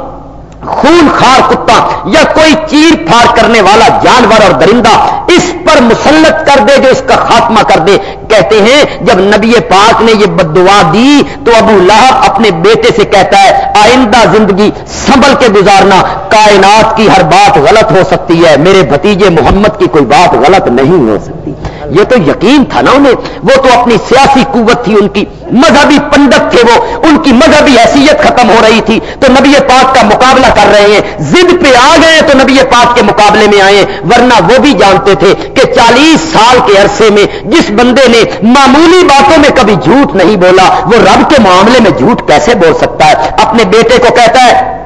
خون خار کتا یا کوئی چیر پھاڑ کرنے والا جانور اور درندہ اس پر مسلط کر دے جو اس کا خاتمہ کر دے۔ کہتے ہیں، جب نبی پاک نے یہ بدعا دی تو ابو لہب اپنے بیٹے سے کہتا ہے، آئندہ زندگی سنبھل کے گزارنا، کائنات کی ہر بات غلط ہو سکتی ہے، میرے بھتیجے محمد کی کوئی بات غلط نہیں ہو سکتی۔ یہ تو یقین تھا نا انہیں، وہ تو اپنی سیاسی قوت تھی ان کی، مذہبی پنڈت تھے وہ، ان کی مذہبی حیثیت ختم ہو رہی تھی۔ تو نبی پاک کا مقابلہ کر رہے ہیں۔ زد پہ آ گئے تو نبی پاک کے مقابلے میں آئے۔ ورنہ وہ بھی جانتے تھے کہ چالیس سال کے عرصے میں جس بندے نے معمولی باتوں میں کبھی جھوٹ نہیں بولا، وہ رب کے معاملے میں جھوٹ کیسے بول سکتا ہے؟ اپنے بیٹے کو کہتا ہے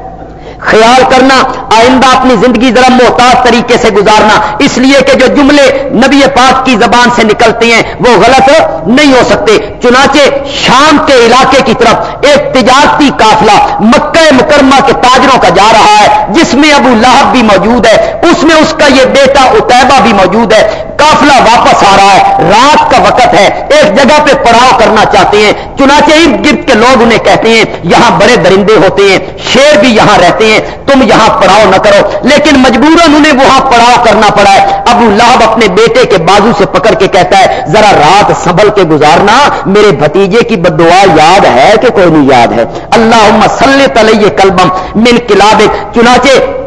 خیال کرنا، آئندہ اپنی زندگی ذرا محتاط طریقے سے گزارنا۔ اس لیے کہ جو جملے نبی پاک کی زبان سے نکلتے ہیں، وہ غلط نہیں ہو سکتے۔ چنانچہ شام کے علاقے کی طرف ایک تجارتی قافلہ مکہ مکرمہ کے تاجروں کا جا رہا ہے، جس میں ابو لاہب بھی موجود ہے۔ اس میں اس کا یہ بیٹا اتبا بھی موجود ہے۔ قافلہ واپس آ رہا ہے۔ رات کا وقت ہے۔ ایک جگہ پہ پڑاؤ کرنا چاہتے ہیں۔ چنانچہ ارد گرد کے لوگ انہیں کہتے ہیں، یہاں بڑے درندے ہوتے ہیں۔ شیر بھی یہاں رہتے ہیں۔ تم یہاں پڑاؤ نہ کرو۔ لیکن مجبوراً انہیں وہاں پڑاؤ کرنا پڑا ہے۔ ابو لہب اپنے بیٹے کے بازو سے پکڑ کے کہتا ہے، ذرا رات سنبھل کے گزارنا میرے بھتیجے کی بدعا یاد ہے کہ کوئی نہیں یاد ہے۔ اللہ مسلط علیہ کلبم من کلاب چنانچہ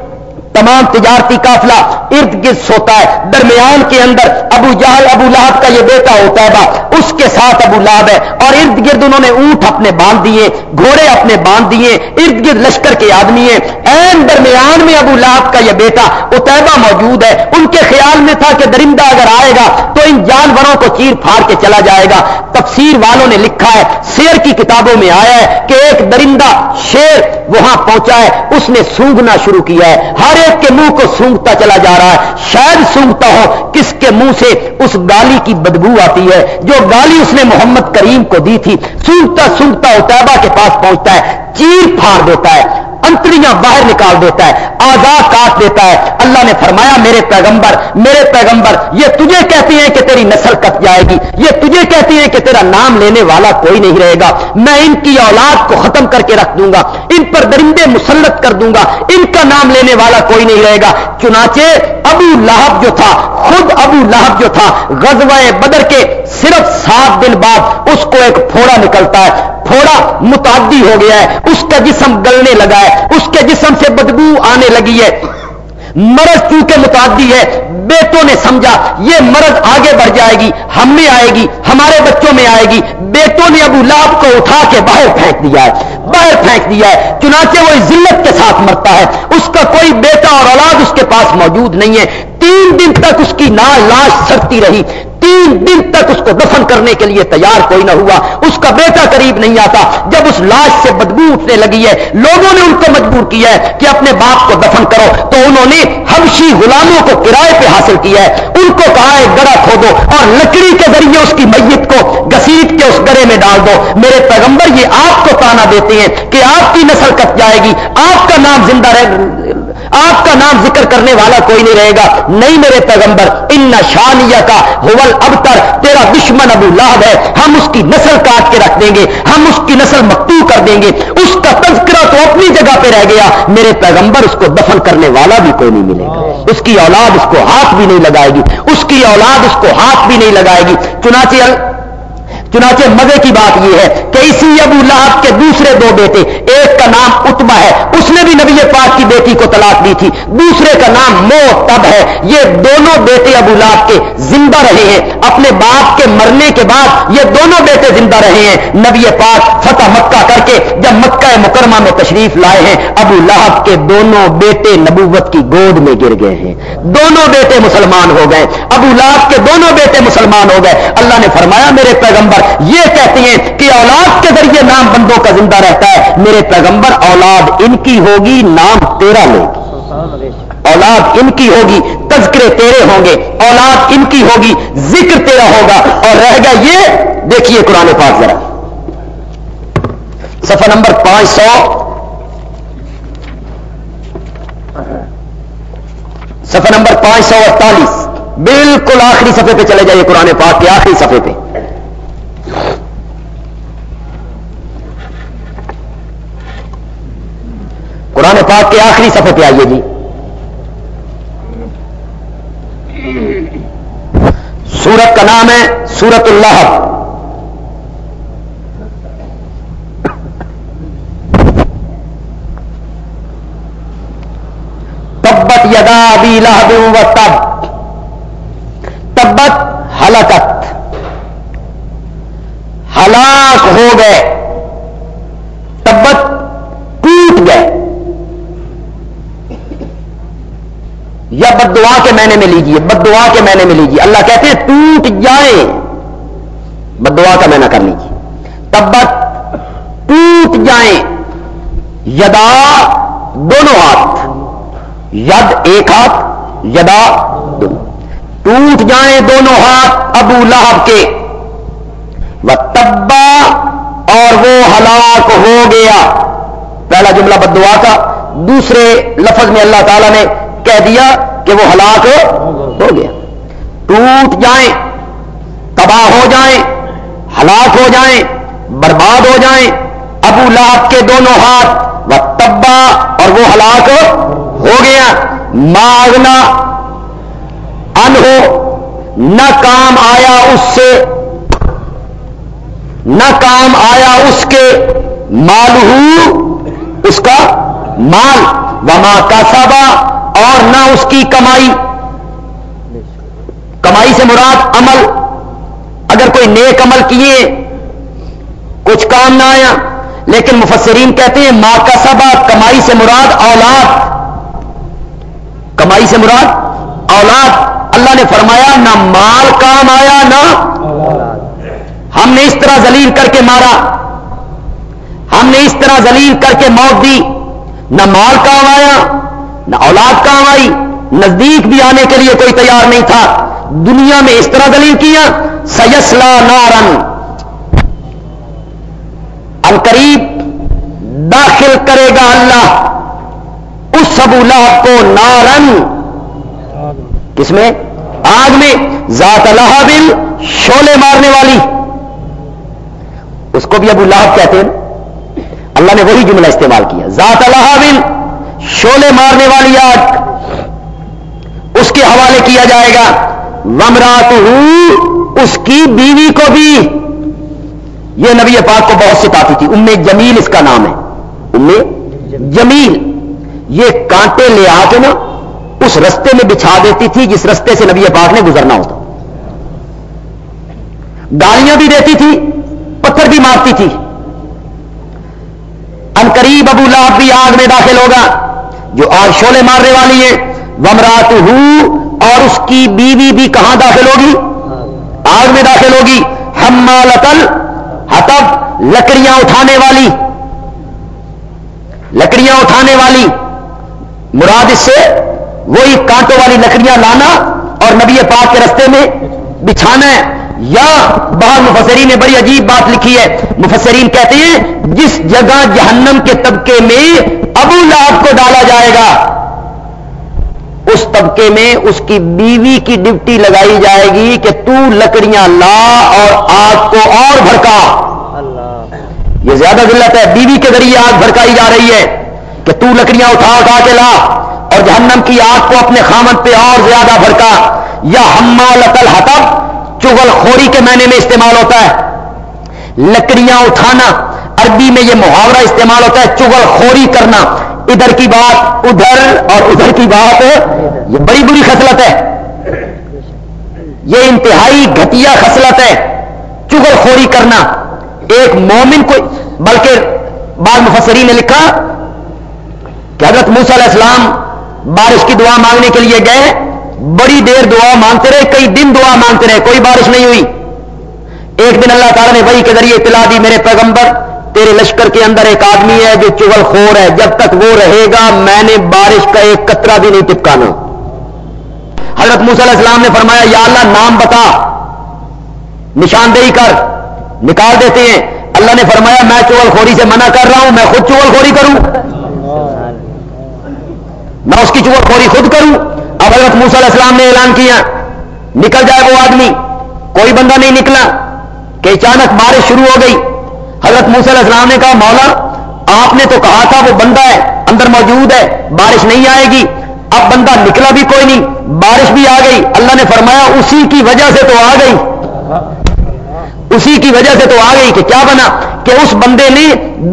تمام تجارتی قافلہ ارد گرد سوتا ہے۔ درمیان کے اندر ابو جہل، ابو لہب کا یہ بیٹا ہوتا ہے اس کے ساتھ ابو لہب ہے۔ اور ارد گرد انہوں نے اونٹ اپنے باندھ دیے، گھوڑے اپنے باندھ دیے، ارد گرد لشکر کے آدمی ہیں۔ این درمیان میں ابو لہب کا یہ بیٹا اتبا موجود ہے۔ ان کے خیال میں تھا کہ درندہ اگر آئے گا تو ان جانوروں کو چیر پھاڑ کے چلا جائے گا۔ تفسیر والوں نے لکھا ہے شیر کی کتابوں میں آیا ہے کہ ایک درندہ شیر وہاں پہنچا ہے، اس نے سونگنا شروع کیا ہے۔ ہر ایک کے منہ کو سونگتا چلا جا رہا ہے۔ شاید سونگتا ہو، کس کے منہ سے اس گالی کی بدبو آتی ہے؟ جو گالی اس نے محمد کریم کو دی تھی سونگتا سونگتا اتبا کے پاس پہنچتا ہے۔ چیر پھاڑ دیتا ہے۔ انتریاں باہر نکال دیتا ہے، آزاد کاٹ دیتا ہے۔ اللہ نے فرمایا، میرے پیغمبر میرے پیغمبر، یہ تجھے کہتے ہیں کہ تیری نسل کٹ جائے گی۔ یہ تجھے کہتے ہیں کہ تیرا نام لینے والا کوئی نہیں رہے گا۔ میں ان کی اولاد کو ختم کر کے رکھ دوں گا۔ ان پر درندے مسلط کر دوں گا۔ ان کا نام لینے والا کوئی نہیں رہے گا۔ چنانچہ ابو لہب جو تھا، خود ابو لہب جو تھا، غزوہ بدر کے صرف سات دن بعد اس کو ایک پھوڑا نکلتا ہے۔ پھوڑا متعدی ہو گیا ہے، اس کا جسم گلنے لگا ہے، اس کے جسم سے بدبو آنے لگی ہے۔ مرض چونکہ متعدی ہے بیٹوں نے سمجھا، یہ مرض آگے بڑھ جائے گی، ہم میں آئے گی، ہمارے بچوں میں آئے گی۔ بیٹوں نے ابو لاب کو اٹھا کے باہر پھینک دیا ہے، باہر پھینک دیا ہے۔ چنانچہ وہ ذلت کے ساتھ مرتا ہے۔ اس کا کوئی بیٹا اور اولاد اس کے پاس موجود نہیں ہے۔ تین دن تک اس کی نا لاش سڑتی رہی۔ تین دن تک اس کو دفن کرنے کے لیے تیار کوئی نہ ہوا۔ اس کا بیٹا قریب نہیں آتا۔ جب اس لاش سے بدبو اٹھنے لگی ہے، لوگوں نے ان کو مجبور کیا ہے کہ اپنے باپ کو دفن کرو۔ تو انہوں نے ہمشی غلاموں کو کرائے پہ حاصل کیا ہے۔ ان کو کہا ہے، گڑا کھودو اور لکڑی کے ذریعے اس کی میت کو گسیٹ کے اس گڑے میں ڈال دو۔ میرے پیغمبر، یہ آپ کو تانا دیتے ہیں کہ آپ کی نسل کٹ جائے گی۔ آپ کا نام زندہ رہ آپ کا نام ذکر کرنے والا کوئی نہیں رہے گا۔ نہیں میرے پیغمبر، ان شانیہ کا حول ابتر تیرا دشمن ابو لہب ہے۔ ہم اس کی نسل کاٹ کے رکھ دیں گے۔ ہم اس کی نسل مکتو کر دیں گے۔ اس کا تذکرہ تو اپنی جگہ پہ رہ گیا۔ میرے پیغمبر، اس کو دفن کرنے والا بھی کوئی نہیں ملے گا۔ اس کی اولاد اس کو ہاتھ بھی نہیں لگائے گی۔ اس کی اولاد اس کو ہاتھ بھی نہیں لگائے گی۔ چنانچہ چنانچہ مزے کی بات یہ ہے کہ اسی ابو لہب کے دوسرے دو بیٹے، ایک کا نام اتبا ہے، اس نے بھی نبی پاک کی بیٹی کو طلاق دی تھی۔ دوسرے کا نام مو تب ہے۔ یہ دونوں بیٹے ابو لہب کے زندہ رہے ہیں۔ اپنے باپ کے مرنے کے بعد یہ دونوں بیٹے زندہ رہے ہیں۔ نبی پاک فتح مکہ کر کے جب مکہ مکرمہ میں تشریف لائے ہیں، ابو لہب کے دونوں بیٹے نبوت کی گود میں گر گئے ہیں۔ دونوں بیٹے مسلمان ہو گئے۔ ابو لہب کے دونوں بیٹے مسلمان ہو گئے۔ اللہ نے فرمایا، میرے پیغمبر، یہ کہتی ہیں کہ اولاد کے ذریعے نام بندوں کا زندہ رہتا ہے۔ میرے پیغمبر، اولاد ان کی ہوگی، نام تیرا لے گی۔ اولاد ان کی ہوگی، تذکرے تیرے ہوں گے۔ اولاد ان کی ہوگی، ذکر تیرا ہوگا۔ اور رہ گا یہ، دیکھیے قرآن پاک ذرا۔ صفحہ نمبر پانچ سو۔ صفحہ نمبر پانچ سو اڑتالیس بالکل آخری صفحے پہ چلے جائیے قرآن پاک کے آخری صفحے پہ۔ قرآن پاک کے آخری صفحے پہ آئیے جی۔ سورت کا نام ہے سورت اللہ تبت یدا ابی لہب و تب۔ تبت ہلاکت۔ ہلاک ہو گئے۔ یا بد دعا کے معنی میں لیجیے بد دعا کے معنی میں لیجیے اللہ کہتے ہیں، ٹوٹ جائیں۔ بد دعا کا معنی کر لیجیے۔ تب ٹوٹ جائیں۔ یدا، دونوں ہاتھ۔ ید، ایک ہاتھ۔ یدا دونوں ٹوٹ جائیں دونوں ہاتھ ابو لہب کے۔ وہ تبا اور وہ ہلاک ہو گیا۔ پہلا جملہ بد دعا کا۔ دوسرے لفظ میں اللہ تعالی نے کہہ دیا کہ وہ ہلاک ہو گیا۔ ٹوٹ جائیں، تباہ ہو جائیں، ہلاک ہو جائیں، برباد ہو جائیں، ابو لہب کے دونوں ہاتھ وہ تبا اور وہ ہلاک ہو گیا۔ ماغنا ان ہو نہ کام آیا اس سے، نہ کام آیا اس کے۔ مال اس کا مال۔ وما کا اور نہ اس کی کمائی۔ کمائی سے مراد عمل۔ اگر کوئی نیک عمل کیے، کچھ کام نہ آیا، لیکن مفسرین کہتے ہیں، ماں کا سبا کمائی سے مراد اولاد۔ کمائی سے مراد اولاد۔ اللہ نے فرمایا، نہ مال کام آیا، نہ ہم نے اس طرح زلیل کر کے مارا۔ ہم نے اس طرح زلیل کر کے موت دی۔ نہ مال کام آیا نہ اولاد کام آئی؟ نزدیک بھی آنے کے لیے کوئی تیار نہیں تھا۔ دنیا میں اس طرح دلیل کیا سیسلا نارن القریب داخل کرے گا اللہ۔ اس ابو کو نارن کس میں؟ آگ میں۔ ذات اللہ بل شولے مارنے والی۔ اس کو بھی ابو لہب کہتے ہیں۔ اللہ نے وہی جملہ استعمال کیا۔ ذات اللہ بل شولے مارنے والی آگ۔ اس کے حوالے کیا جائے گا۔ ومرات اس کی بیوی کو بھی۔ یہ نبی پاک کو بہت ستاتی تھی۔ ام جمیل اس کا نام ہے۔ ام جمیل۔ یہ کانٹے لے آ کے نا اس رستے میں بچھا دیتی تھی جس رستے سے نبی پاک نے گزرنا ہوتا۔ گالیاں بھی دیتی تھی، پتھر بھی مارتی تھی۔ ان قریب ابو لاب بھی آگ میں داخل ہوگا۔ جو آج شولے مارنے والی ہے ومرات اور اس کی بیوی بھی کہاں داخل ہوگی؟ آگ میں داخل ہوگی۔ ہم ہتب لکڑیاں اٹھانے والی۔ لکڑیاں اٹھانے والی۔ مراد اس سے وہی کانٹوں والی لکڑیاں لانا اور نبی پاک کے رستے میں بچھانا ہے۔ یا باہر مفسرین نے بڑی عجیب بات لکھی ہے۔ مفسرین کہتے ہیں، جس جگہ جہنم کے طبقے میں ابو لہب کو ڈالا جائے گا۔ اس طبقے میں اس کی بیوی کی ڈپٹی لگائی جائے گی کہ تو لکڑیاں لا اور آگ کو اور بھڑکا۔ یہ زیادہ ذلت ہے۔ بیوی کے ذریعے آگ بھڑکائی جا رہی ہے کہ تو لکڑیاں اٹھا اٹھا کے لا اور جہنم کی آگ کو اپنے خامن پہ اور زیادہ بھڑکا۔ یا ہما لطل حتب چغل خوری کے معنی میں استعمال ہوتا ہے۔ لکڑیاں اٹھانا عربی میں یہ محاورہ استعمال ہوتا ہے، چغل خوری کرنا۔ ادھر کی بات ادھر اور ادھر کی بات، یہ بڑی بری خصلت ہے۔ یہ انتہائی گھٹیا خصلت ہے، چغل خوری کرنا۔ ایک مومن کو، بلکہ بعض مفسری نے لکھا کہ حضرت موسیٰ علیہ السلام بارش کی دعا مانگنے کے لیے گئے۔ بڑی دیر دعا مانگتے رہے، کئی دن دعا مانگتے رہے، کوئی بارش نہیں ہوئی۔ ایک دن اللہ تعالیٰ نے وہی کے ذریعے اطلاع دی، میرے پیغمبر تیرے لشکر کے اندر ایک آدمی ہے جو چغل خور ہے۔ جب تک وہ رہے گا، میں نے بارش کا ایک قطرہ بھی نہیں ٹپکانا۔ حضرت موسیٰ علیہ السلام نے فرمایا، یا اللہ نام بتا۔ نشاندہی کر۔ نکال دیتے ہیں۔ اللہ نے فرمایا، میں چغل خوری سے منع کر رہا ہوں، میں خود چغل خوری کروں۔ میں اس کی چغل خوری خود کروں۔ اب حضرت موسیٰ علیہ السلام نے اعلان کیا، نکل جائے وہ آدمی۔ کوئی بندہ نہیں نکلا کہ اچانک بارش شروع ہو گئی۔ حضرت موسیٰ علیہ السلام نے کہا، مولا، آپ نے تو کہا تھا وہ بندہ ہے، اندر موجود ہے، بارش نہیں آئے گی، اب بندہ نکلا بھی کوئی نہیں، بارش بھی آ گئی، اللہ نے فرمایا اسی کی وجہ سے تو آ گئی. اسی کی وجہ سے تو آ گئی کہ کیا بنا، کہ اس بندے نے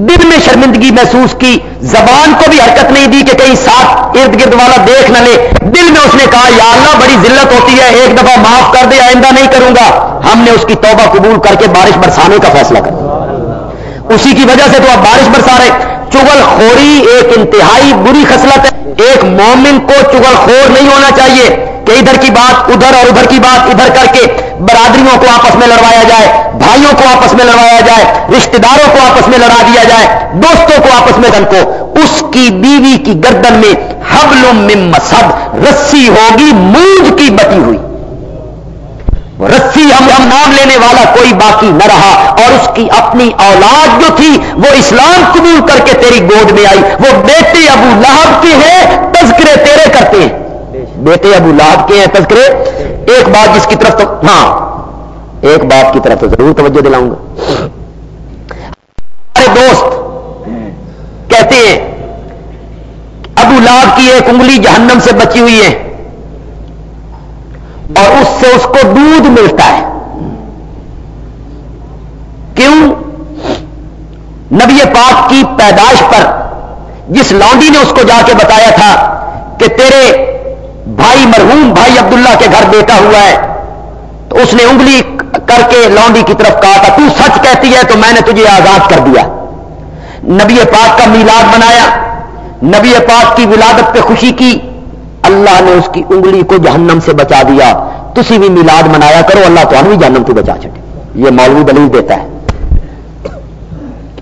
دل میں شرمندگی محسوس کی، زبان کو بھی حرکت نہیں دی کہ کہیں ساتھ ارد گرد والا دیکھ نہ لے۔ دل میں اس نے کہا، یا اللہ، بڑی ذلت ہوتی ہے، ایک دفعہ معاف کر دے، آئندہ نہیں کروں گا. ہم نے اس کی توبہ قبول کر کے بارش برسانے کا فیصلہ کر دیا۔ اسی کی وجہ سے تو اب بارش برسا رہے چگل خوری ایک انتہائی بری خصلت ہے۔ ایک مومن کو چگل خور نہیں ہونا چاہیے کہ ادھر کی بات ادھر اور ادھر کی بات ادھر کر کے برادریوں کو آپس میں لڑوایا جائے، بھائیوں کو آپس میں لڑوایا جائے، رشتہ داروں کو آپس میں لڑا دیا جائے، دوستوں کو آپس میں دن کو۔ اس کی بیوی کی گردن میں حبل من مسد رسی ہوگی مونج کی بٹی ہوئی۔ رسی ہم ہم نام لینے والا کوئی باقی نہ رہا اور اس کی اپنی اولاد جو تھی وہ اسلام قبول کر کے تیری گود میں آئی۔ وہ بیٹے ابو لہب کے ہیں، تذکرے تیرے کرتے ہیں۔ بیٹے ابو لہب کے ہیں تذکرے؟ ایک بات جس کی طرف تو ہاں۔ ایک بات کی طرف تو ضرور توجہ دلاؤں گا۔ ہمارے دوست کہتے ہیں، ابو لہب کی ایک انگلی جہنم سے بچی ہوئی ہے۔ اور اس سے اس کو دودھ ملتا ہے۔ کیوں؟ نبی پاک کی پیدائش پر جس لانڈی نے اس کو جا کے بتایا تھا کہ تیرے بھائی مرحوم بھائی عبداللہ کے گھر بیٹا ہوا ہے، تو اس نے انگلی کر کے لانڈی کی طرف کہا تھا، تو سچ کہتی ہے تو میں نے تجھے آزاد کر دیا۔ نبی پاک کا میلاد بنایا نبی پاک کی ولادت پہ خوشی کی۔ اللہ نے اس کی انگلی کو جہنم سے بچا دیا۔ تسی بھی میلاد منایا کرو، اللہ تو بھی جہنم سے بچا چکے یہ مولوی دلیل دیتا ہے۔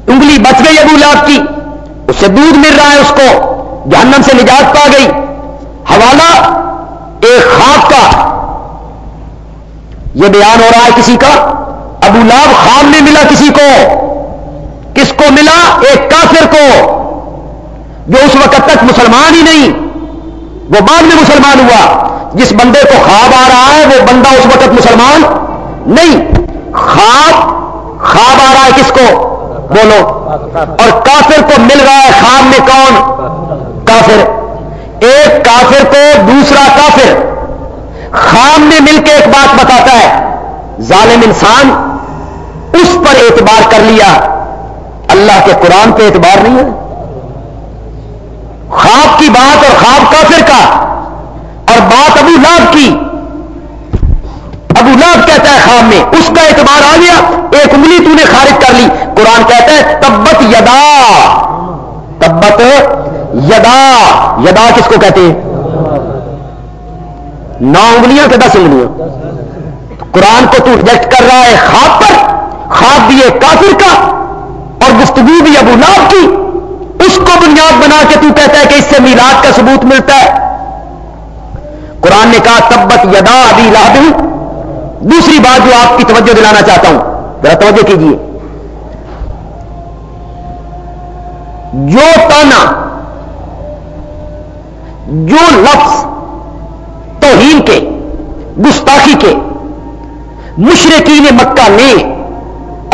انگلی بچ گئی ابو لاب کی۔ اس سے دودھ مل رہا ہے اس کو۔ جہنم سے نجات پا گئی۔ حوالہ، ایک خواب کا۔ یہ بیان ہو رہا ہے کسی کا۔ ابو لاب خواب میں ملا کسی کو۔ کس کو ملا؟ ایک کافر کو۔ جو اس وقت تک مسلمان ہی نہیں۔ وہ بعد میں مسلمان ہوا۔ جس بندے کو خواب آ رہا ہے، وہ بندہ اس وقت مسلمان نہیں۔ خواب خواب آ رہا ہے کس کو؟ بولو۔ اور کافر کو مل رہا ہے خواب میں کون؟ کافر۔ ایک کافر کو دوسرا کافر۔ خواب میں مل کے ایک بات بتاتا ہے۔ ظالم انسان اس پر اعتبار کر لیا۔ اللہ کے قرآن پہ اعتبار نہیں ہے۔ خواب کی بات اور خواب کافر کا، اور بات ابو لاب کی۔ ابو لاب کہتا ہے خواب میں، اس کا اعتبار آ گیا، ایک انگلی تو نے خارج کر لی۔ قرآن کہتا ہے، تبت یدا۔ تبت یدا۔ یدا کس کو کہتے ہیں؟ نو انگلیاں کہ دس انگلیاں۔ قرآن کو تو ریجیکٹ کر رہا ہے خواب پر، خواب بھی ہے کافر کا، اور گفتگو بھی ابو لاب کی۔ کو بنیاد بنا کے تو کہتا ہے کہ اس سے میلاد کا ثبوت ملتا ہے۔ قرآن نے کہا تبت یدا ابھی لاد دوسری بات جو آپ کی توجہ دلانا چاہتا ہوں، ذرا توجہ کیجیے جو تانا، جو لفظ توہین کے، گستاخی کے، مشرقین مکہ نے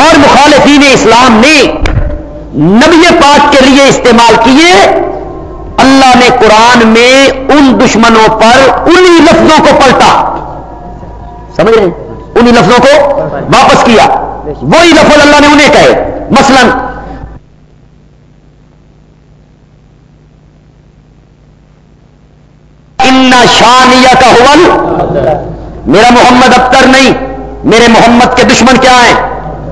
اور مخالفین اسلام نے نبی پاک کے لیے استعمال کیے، اللہ نے قرآن میں ان دشمنوں پر انہی لفظوں کو پلٹا۔ سمجھ رہے ہیں؟ انہی لفظوں کو واپس کیا۔ وہی لفظ اللہ نے انہیں کہے۔ مثلا، ان شانیہ کا حول میرا محمد ابتر نہیں، میرے محمد کے دشمن کیا ہیں؟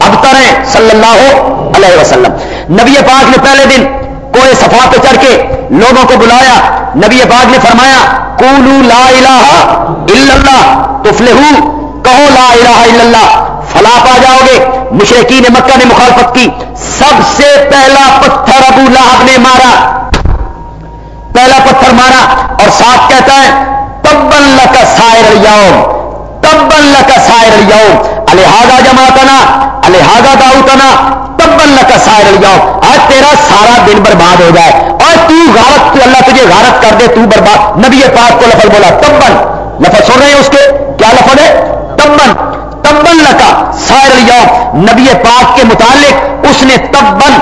ابتر ہیں، صلی اللہ علیہ وسلم۔ نبی پاک نے پہلے دن کوئی صفا پہ چڑھ کے لوگوں کو بلایا۔ نبی پاک نے فرمایا کولو لا الہ الا اللہ تفلحو کہو لا الہ الا اللہ۔ فلا پا جاؤ گے مشرقین مکہ نے مخالفت کی۔ سب سے پہلا پتھر ابو لہب نے مارا۔ پہلا پتھر مارا اور ساتھ کہتا ہے، تبن کا سائر یوم تبن کا سائر یوم الحاظہ جماعتنا الحاظہ داؤتنا تبن کا سائر یوم آج تیرا سارا دن برباد ہو جائے۔ اور تو غارت تو اللہ تجھے غارت کر دے، تو برباد۔ نبی پاک کو لفظ بولا تبن لفظ سن رہے ہیں اس کے؟ کیا لفظ ہے؟ تبن تبن لکا سائر یوم نبی پاک کے متعلق اس نے تبن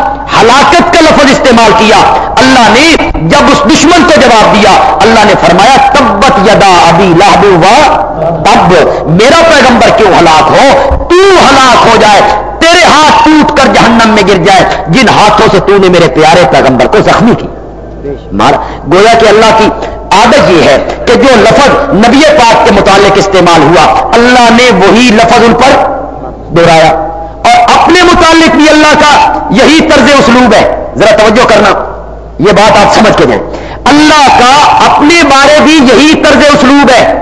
ہلاکت کا لفظ استعمال کیا۔ اللہ نے جب اس دشمن کو جواب دیا، اللہ نے فرمایا، تبت یدا ابھی لاہبو و تب، میرا پیغمبر کیوں ہلاک ہو؟ تو ہلاک ہو جائے، تیرے ہاتھ ٹوٹ کر جہنم میں گر جائے۔ جن ہاتھوں سے تو نے میرے پیارے پیغمبر کو زخمی کی۔ مارا گویا کہ اللہ کی عادت یہ ہے کہ جو لفظ نبی پاک کے متعلق استعمال ہوا، اللہ نے وہی لفظ ان پر دہرایا۔ اپنے متعلق بھی اللہ کا یہی طرز اسلوب ہے۔ ذرا توجہ کرنا۔ یہ بات آپ سمجھ کے جائیں۔ اللہ کا اپنے بارے بھی یہی طرز اسلوب ہے۔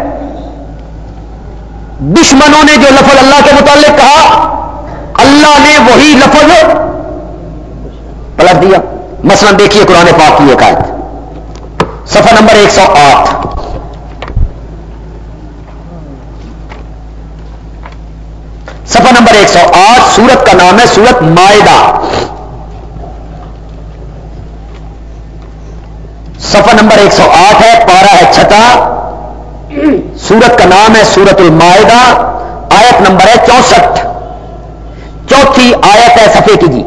دشمنوں نے جو لفظ اللہ کے متعلق کہا، اللہ نے وہی لفظ پلٹ دیا۔ مثلا دیکھیے قرآن پاک کی ایک آیت۔ صفحہ نمبر ایک سو آٹھ۔ صفحہ نمبر ایک سو آٹھ، سورت کا نام ہے سورت مائدہ۔ صفحہ نمبر ایک سو آٹھ ہے پارا ہے چھٹا۔ سورت کا نام ہے سورت المائدہ۔ آیت نمبر ہے چونسٹھ۔ چوتھی آیت ہے سفے کی جی۔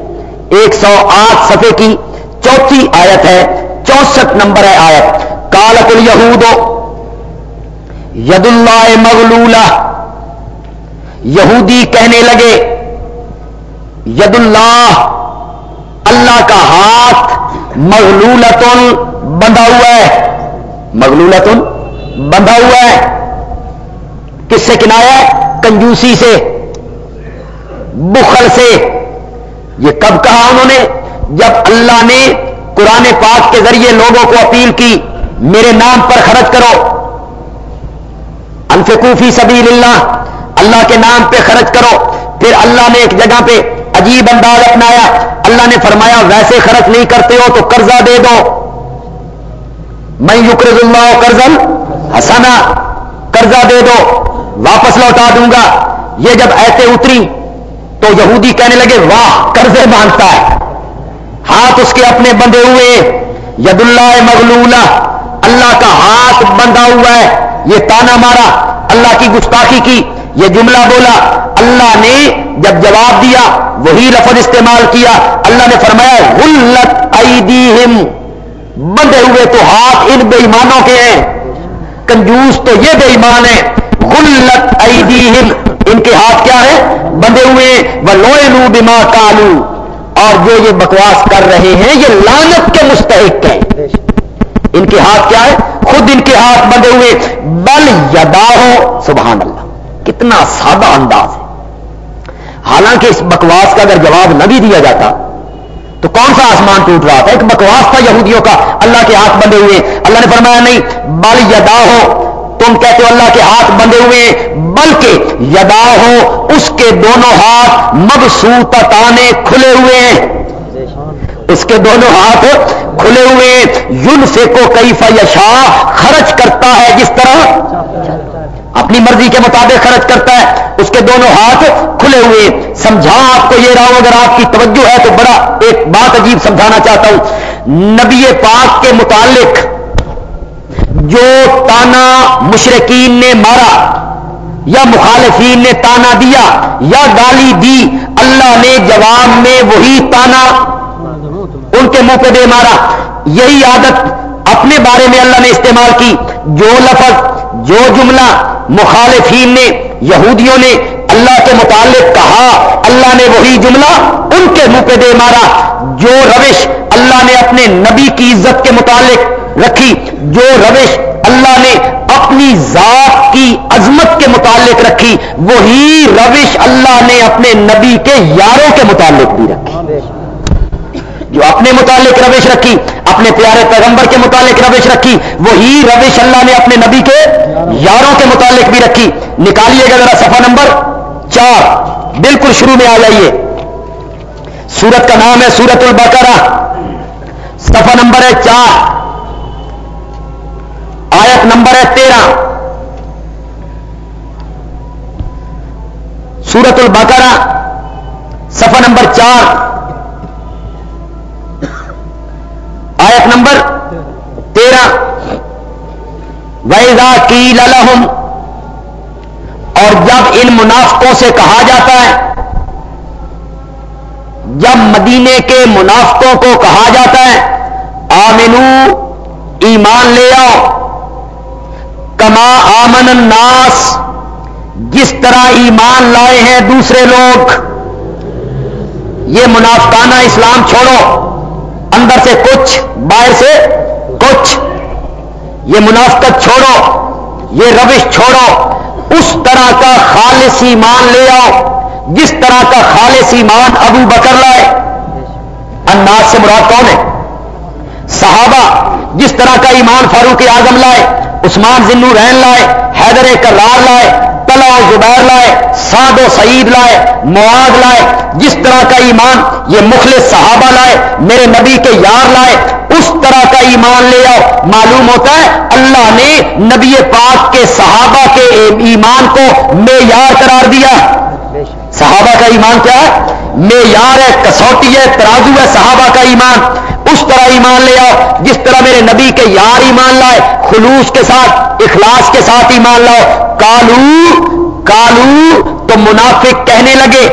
ایک سو آٹھ سفے کی چوتھی آیت ہے، چونسٹھ نمبر ہے آیت۔ کالک الہود ید اللہ مغلولہ۔ یہودی کہنے لگے ید اللہ اللہ کا ہاتھ مغلولتن بندھا ہوا ہے۔ مغلولتن بندھا ہوا ہے۔ کس سے کنایا کنجوسی سے، بخل سے۔ یہ کب کہا انہوں نے؟ جب اللہ نے قرآن پاک کے ذریعے لوگوں کو اپیل کی، میرے نام پر خرچ کرو۔ انفقوفی سبیل اللہ اللہ کے نام پہ خرچ کرو۔ پھر اللہ نے ایک جگہ پہ عجیب انداز اپنایا۔ اللہ نے فرمایا، ویسے خرچ نہیں کرتے ہو تو قرضہ دے دو۔ میں یقرض اللہ قرضن حسنا، قرضہ دے دو۔ واپس لوٹا دوں گا۔ یہ جب ایسے اتری تو یہودی کہنے لگے، واہ، قرضے مانگتا ہے۔ ہاتھ اس کے اپنے بندھے ہوئے۔ ید اللہ مغلولہ، اللہ کا ہاتھ بندھا ہوا ہے۔ یہ تانا مارا۔ اللہ کی گستاخی کی، یہ جملہ بولا، اللہ نے جب جواب دیا، وہی لفظ استعمال کیا، اللہ نے فرمایا، غلت ایدیہم۔ بندھے ہوئے تو ہاتھ ان بے ایمانوں کے ہیں۔ کنجوس تو یہ بے ایمان ہے غلت ایدیہم۔ ان کے ہاتھ کیا ہے بندے ہوئے وہ لوئے لو بما کالو اور جو یہ بکواس کر رہے ہیں، یہ لانت کے مستحق ہیں۔ ان کے ہاتھ کیا ہے؟ خود ان کے ہاتھ بندے ہوئے۔ بل یدا ہو سبحان اللہ۔ کتنا سادہ انداز ہے۔ حالانکہ اس بکواس کا اگر جواب نہ بھی دیا جاتا، تو کون سا آسمان ٹوٹ رہا تھا؟ ایک بکواس تھا یہودیوں کا۔ اللہ کے ہاتھ بندے ہوئے۔ اللہ نے فرمایا، نہیں، بل یدا ہو تم کہتے ہو اللہ کے ہاتھ بندے ہوئے۔ بلکہ یدا ہو اس کے دونوں ہاتھ مبسوط تانے کھلے ہوئے ہیں۔ اس کے دونوں ہاتھ کھلے ہوئے یون سے کو کئی فیشا خرچ کرتا ہے جس طرح اپنی مرضی کے مطابق خرچ کرتا ہے۔ اس کے دونوں ہاتھ کھلے ہوئے سمجھا آپ کو یہ رہا ہوں اگر آپ کی توجہ ہے تو بڑا ایک بات عجیب سمجھانا چاہتا ہوں۔ نبی پاک کے متعلق جو تانا مشرقین نے مارا یا مخالفین نے تانا دیا یا گالی دی، اللہ نے جواب میں وہی تانا کے منہ پہ دے مارا۔ یہی عادت اپنے بارے میں اللہ نے استعمال کی۔ جو لفظ، جو جملہ مخالفین نے، یہودیوں نے اللہ کے متعلق کہا، اللہ نے وہی جملہ ان کے منہ پہ دے مارا۔ جو روش اللہ نے اپنے نبی کی عزت کے متعلق رکھی، جو روش اللہ نے اپنی ذات کی عظمت کے متعلق رکھی، وہی روش اللہ نے اپنے نبی کے یاروں کے متعلق بھی رکھی۔ جو اپنے متعلق روش رکھی، اپنے پیارے پیغمبر کے متعلق روش رکھی، وہی روش اللہ نے اپنے نبی کے یاروں کے متعلق بھی رکھی۔ نکالیے گا ذرا صفحہ نمبر چار۔ بالکل شروع میں آ جائیے۔ سورت کا نام ہے سورت البقرہ۔ صفحہ نمبر ہے چار۔ آیت نمبر ہے تیرہ۔ سورت البقرہ، صفحہ نمبر چار۔ آیت نمبر تیرہ. ویزا کی للحم اور جب ان منافقوں سے کہا جاتا ہے، جب مدینے کے منافقوں کو کہا جاتا ہے، آمنو، ایمان لے آؤ، کما آمن الناس، جس طرح ایمان لائے ہیں دوسرے لوگ، یہ منافقانہ اسلام چھوڑو۔ اندر سے کچھ، باہر سے کچھ۔ یہ منافقت چھوڑو، یہ روش چھوڑو۔ اس طرح کا خالص ایمان لے آؤ، جس طرح کا خالص ایمان ابو بکر لائے۔ اناس سے مراد کون ہے؟ صحابہ، جس طرح کا ایمان فاروق اعظم لائے، عثمان ذنو رین لائے، حیدر کرار لائے طلع زبیر لائے، سعد و سعید لائے، معاذ لائے، جس طرح کا ایمان یہ مخلص صحابہ لائے، میرے نبی کے یار لائے، اس طرح کا ایمان لے آؤ۔ معلوم ہوتا ہے اللہ نے نبی پاک کے صحابہ کے ایمان کو معیار قرار دیا۔ صحابہ کا ایمان کیا ہے؟ معیار ہے، کسوٹی ہے، ترازو ہے صحابہ کا ایمان۔ اس طرح ایمان لے آؤ، جس طرح میرے نبی کے یار ایمان لائے، خلوص کے ساتھ، اخلاص کے ساتھ ایمان لاؤ۔ کالو کالو تو منافق کہنے لگے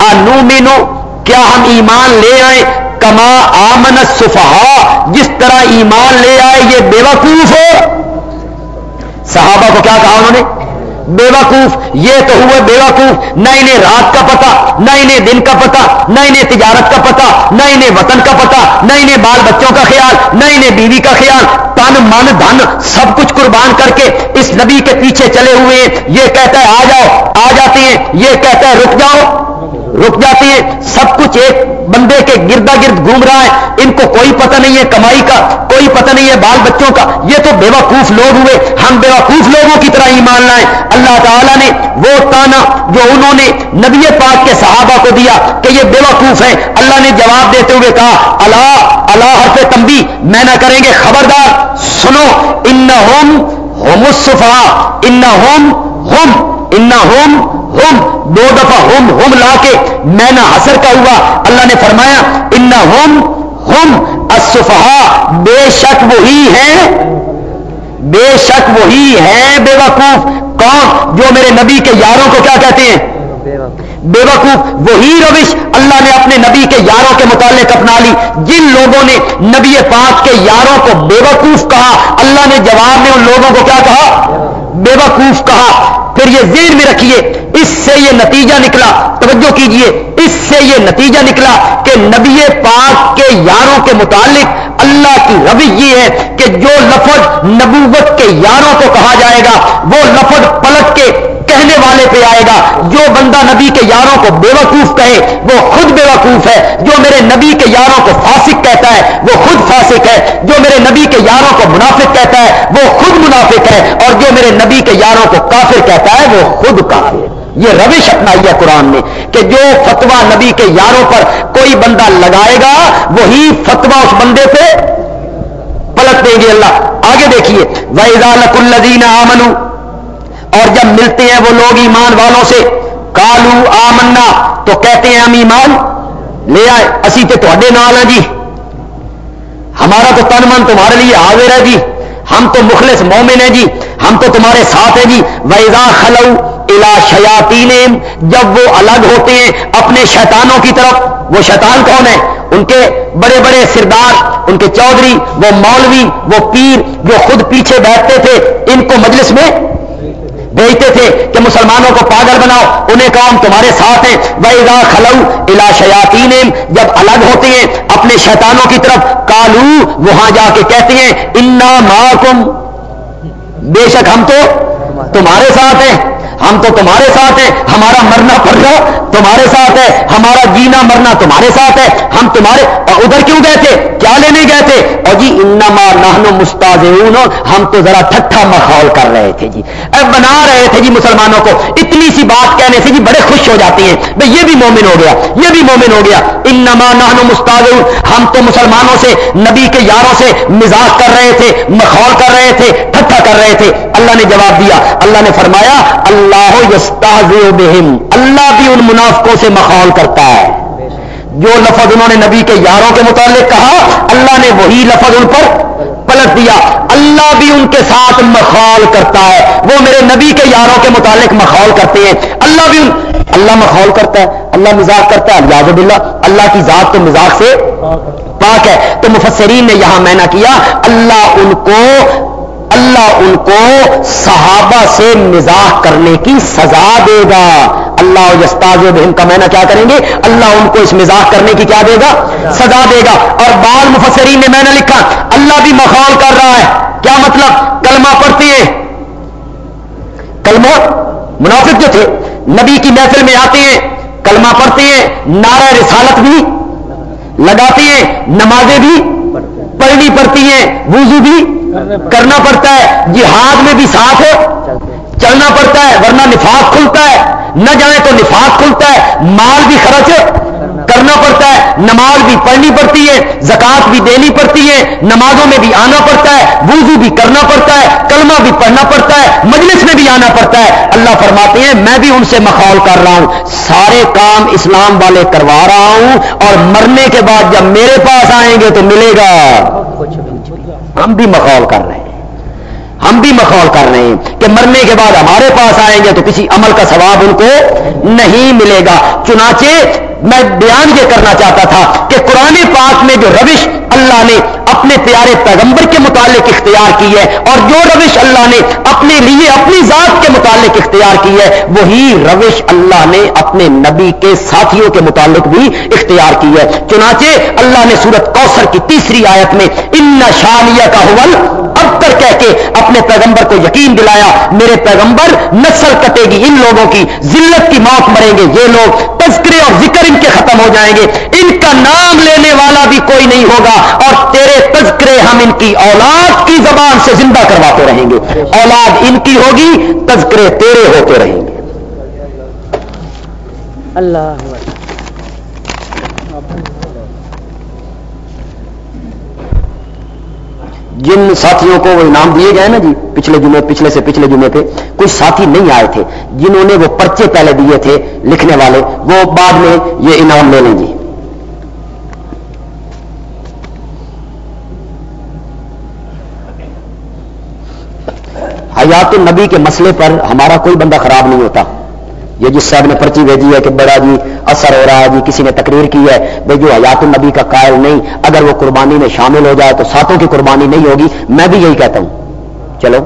انو مینو، کیا ہم ایمان لے آئے؟ کما آمن صفحا جس طرح ایمان لے آئے، یہ بے وقوف ہو۔ صحابہ کو کیا کہا انہوں نے؟ بیوقوف، یہ تو ہوئے بیوقوف، نہ انہیں رات کا پتا نہ انہیں دن کا پتا نہ انہیں تجارت کا پتا نہ انہیں وطن کا پتا نہ انہیں بال بچوں کا خیال، نہ انہیں بیوی کا خیال، تن من دھن سب کچھ قربان کر کے اس نبی کے پیچھے چلے ہوئے ہیں۔ یہ کہتا ہے، آ جاؤ، آ جاتے ہیں، یہ کہتا ہے، رک جاؤ۔ رک جاتی ہے سب کچھ ایک بندے کے گردا گرد گھوم رہا ہے۔ ان کو کوئی پتہ نہیں ہے کمائی کا، کوئی پتہ نہیں ہے بال بچوں کا۔ یہ تو بے وقوف لوگ ہوئے۔ ہم بے وقوف لوگوں کی طرح ایمان لائیں۔ اللہ تعالیٰ نے وہ تانا جو انہوں نے نبی پاک کے صحابہ کو دیا کہ یہ بے وقوف ہے اللہ نے جواب دیتے ہوئے کہا اللہ اللہ حرف تمبی میں نہ کریں گے۔ خبردار، سنو۔ ان ہوم ہوم ان ہوم ہوم ان ہوم ہوم دو دفعہ ہوم ہوم لا کے میں نہ حسر کا ہوا اللہ نے فرمایا ان ہوم ہوم اصفہا بے شک وہی ہے بے شک وہی ہے بے وقوف کون؟ جو میرے نبی کے یاروں کو کیا کہتے ہیں؟ بے وقوف وہی روش اللہ نے اپنے نبی کے یاروں کے متعلق اپنا لی، جن لوگوں نے نبی پاک کے یاروں کو بے وقوف کہا، اللہ نے جواب میں ان لوگوں کو کیا کہا؟ بے وقوف کہا۔ پھر یہ ذہن میں رکھیے، اس سے یہ نتیجہ نکلا۔ توجہ کیجیے، اس سے یہ نتیجہ نکلا کہ نبی پاک کے یاروں کے متعلق اللہ کی روی یہ ہے کہ جو لفظ نبوت کے یاروں کو کہا جائے گا، وہ لفظ پلٹ کے کہنے والے پہ آئے گا، جو بندہ نبی کے یاروں کو بے وقوف کہے، وہ خود بے وقوف ہے۔ جو میرے نبی کے یاروں کو فاسق کہتا ہے، وہ خود فاسق ہے۔ جو میرے نبی کے یاروں کو منافق کہتا ہے، وہ خود منافق ہے۔ اور جو میرے نبی کے یاروں کو کافر کہتا ہے، وہ خود کافر یہ روش اپنائی ہے قرآن نے کہ جو فتوا نبی کے یاروں پر کوئی بندہ لگائے گا، وہی فتوا اس بندے پہ پلٹ دیں گے۔ اللہ، آگے دیکھیے۔ ویزالک الدین آمنو اور جب ملتے ہیں وہ لوگ ایمان والوں سے کالو آمنا، تو کہتے ہیں ہم ایمان لے آئے، اسی تے نال ہیں جی۔ ہمارا تو تن من تمہارے لیے حاضر ہے جی۔ ہم تو مخلص مومن ہیں جی۔ ہم تو تمہارے ساتھ ہیں جی۔ ویزا خلو الا شیاتی جب وہ الگ ہوتے ہیں اپنے شیطانوں کی طرف، وہ شیطان کون ہے؟ ان کے بڑے بڑے سردار، ان کے چودھری، وہ مولوی، وہ پیر جو خود پیچھے بیٹھتے تھے، ان کو مجلس میں بھیجتے تھے کہ مسلمانوں کو پاگل بناؤ، انہیں کام تمہارے ساتھ ہیں۔ ویزا خلو الا شیاتی جب الگ ہوتے ہیں اپنے شیطانوں کی طرف کالو وہاں جا کے کہتے ہیں انا ماکم بے شک ہم تو تمہارے ساتھ ہیں۔ ہم تو تمہارے ساتھ ہیں۔ ہمارا مرنا پڑنا تمہارے ساتھ ہے۔ ہمارا جینا مرنا تمہارے ساتھ ہے۔ ہم تمہارے اور ادھر کیوں گئے تھے؟ کیا لینے گئے تھے؟ اور جی انما نہنو مستاز ہم تو ذرا ٹھٹھا ماحول کر رہے تھے جی۔ بنا رہے تھے جی مسلمانوں کو۔ اتنی سی بات کہنے سے جی بڑے خوش ہو جاتی ہیں۔ بھائی یہ بھی مومن ہو گیا، یہ بھی مومن ہو گیا۔ انما نہنو مستاز ہم تو مسلمانوں سے، نبی کے یاروں سے مزاق کر رہے تھے مخول کر رہے تھے ٹھٹھا کر رہے تھے۔ اللہ نے جواب دیا۔ اللہ نے فرمایا، اللہ بہم۔ اللہ بھی ان منافقوں سے مخول کرتا ہے۔ جو لفظ انہوں نے نبی کے یاروں کے متعلق کہا، اللہ نے وہی لفظ ان پر پلٹ دیا۔ اللہ بھی ان کے ساتھ مخول کرتا ہے۔ وہ میرے نبی کے یاروں کے متعلق مخول کرتے ہیں۔ اللہ بھی ان اللہ مخول کرتا ہے۔ اللہ مزاق کرتا ہے۔ الیاز اللہ اللہ کی ذات تو مزاق سے پاک ہے۔ تو مفسرین نے یہاں میں کیا، اللہ ان کو اللہ ان کو صحابہ سے مزاح کرنے کی سزا دے گا۔ اللہ جستاز بہن کا میں کیا کریں گے؟ اللہ ان کو اس مزاح کرنے کی کیا دے گا؟ سزا دے گا۔ اور بال مفسرین نے میں نے لکھا، اللہ بھی مخول کر رہا ہے۔ کیا مطلب؟ کلمہ پڑھتی ہے۔ کلمہ منافق جو تھے، نبی کی محفل میں آتے ہیں، کلمہ پڑھتے ہیں، نعرہ رسالت بھی لگاتے ہیں، نمازیں بھی پڑھنی پڑتی ہیں، وضو بھی کرنا پڑتا ہے، جہاد میں بھی ساتھ چلنا پڑتا ہے، ورنہ نفاق کھلتا ہے۔ نہ جائیں تو نفاق کھلتا ہے، مال بھی خرچ کرنا پڑتا ہے، نماز بھی پڑھنی پڑتی ہے زکات بھی دینی پڑتی ہے، نمازوں میں بھی آنا پڑتا ہے، وضو بھی کرنا پڑتا ہے، کلمہ بھی پڑھنا پڑتا ہے، مجلس میں بھی آنا پڑتا ہے۔ اللہ فرماتے ہیں، میں بھی ان سے مخول کر رہا ہوں۔ سارے کام اسلام والے کروا رہا ہوں اور مرنے کے بعد جب میرے پاس آئیں گے تو ملے گا۔ ہم بھی مخول کر رہے ہیں۔ ہم بھی مخول کر رہے ہیں کہ مرنے کے بعد ہمارے پاس آئیں گے تو کسی عمل کا ثواب ان کو نہیں ملے گا۔ چنانچہ میں بیان یہ کرنا چاہتا تھا کہ قرآن پاک میں جو روش اللہ نے اپنے پیارے پیغمبر کے متعلق اختیار کی ہے اور جو روش اللہ نے اپنے لیے اپنی ذات کے متعلق اختیار کی ہے، وہی روش اللہ نے اپنے نبی کے ساتھیوں کے متعلق بھی اختیار کی ہے۔ چنانچہ اللہ نے سورت کوثر کی تیسری آیت میں، ان شانیہ کا حول اب کہہ کے اپنے پیغمبر کو یقین دلایا، میرے پیغمبر نسل کٹے گی ان لوگوں کی، ذلت کی موت مریں گے، یہ لوگ تذکرے اور ذکر ان کے ختم ہو جائیں گے۔ ان کا نام لینے والا بھی کوئی نہیں ہوگا اور تیرے تذکرے ہم ان کی اولاد کی زبان سے زندہ کرواتے رہیں گے۔ اولاد ان کی ہوگی، تذکرے تیرے ہوتے رہیں گے۔ اللہ جن ساتھیوں کو وہ انعام دیے گئے نا جی پچھلے جمعے، پچھلے سے پچھلے جمعے پہ کوئی ساتھی نہیں آئے تھے، جنہوں نے وہ پرچے پہلے دیے تھے لکھنے والے، وہ بعد میں یہ انعام لے لیں گے۔ حیات النبی کے مسئلے پر ہمارا کوئی بندہ خراب نہیں ہوتا۔ یہ جس صاحب نے پرچی بھیجی ہے کہ بڑا جی اثر ہو رہا ہے جی کسی نے تقریر کی ہے بھائی جو حیات النبی کا قائل نہیں۔ اگر وہ قربانی میں شامل ہو جائے تو ساتوں کی قربانی نہیں ہوگی۔ میں بھی یہی کہتا ہوں۔ چلو،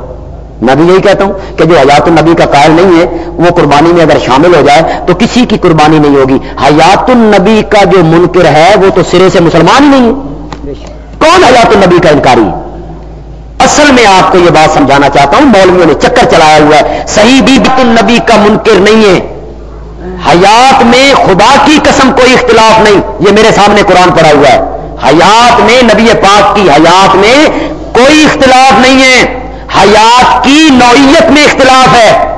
میں بھی یہی کہتا ہوں کہ جو حیات النبی کا قائل نہیں ہے، وہ قربانی میں اگر شامل ہو جائے تو کسی کی قربانی نہیں ہوگی۔ حیات النبی کا جو منکر ہے، وہ تو سرے سے مسلمان ہی نہیں ہے۔ کون حیات النبی کا انکاری؟ اصل میں آپ کو یہ بات سمجھانا چاہتا ہوں، مولویوں نے چکر چلایا ہوا ہے۔ صحیح بھی بت النبی کا منکر نہیں ہے۔ حیات میں خدا کی قسم کوئی اختلاف نہیں۔ یہ میرے سامنے قرآن پڑا ہوا ہے۔ حیات میں نبی پاک کی حیات میں کوئی اختلاف نہیں ہے۔ حیات کی نوعیت میں اختلاف ہے۔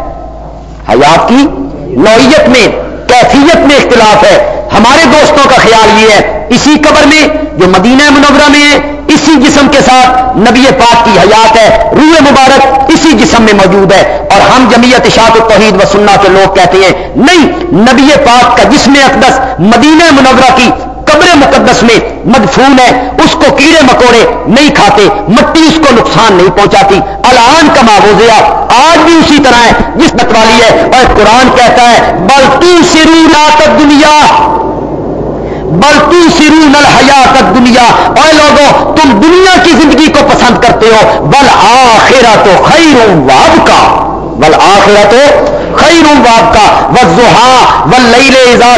حیات کی نوعیت میں، کیفیت میں اختلاف ہے۔ ہمارے دوستوں کا خیال یہ ہے، اسی قبر میں جو مدینہ منورہ میں ہے اسی جسم کے ساتھ نبی پاک کی حیات ہے، روح مبارک اسی جسم میں موجود ہے۔ اور ہم جمعیت اشاعت التوحید و سننا کے لوگ کہتے ہیں، نہیں، نبی پاک کا جسم اقدس مدینہ منورہ کی قبر مقدس میں مدفون ہے۔ اس کو کیڑے مکوڑے نہیں کھاتے، مٹی اس کو نقصان نہیں پہنچاتی۔ الان کا معاوضہ آج بھی اسی طرح ہے، جس والی ہے، اور قرآن کہتا ہے، بل سرو رات دنیا بل تو سرو نل دنیا اور لوگوں، تم دنیا کی زندگی کو پسند کرتے ہو۔ بل آخرا تو خیر واب کا بل آخرا تو خیر باب کا وزا و لئی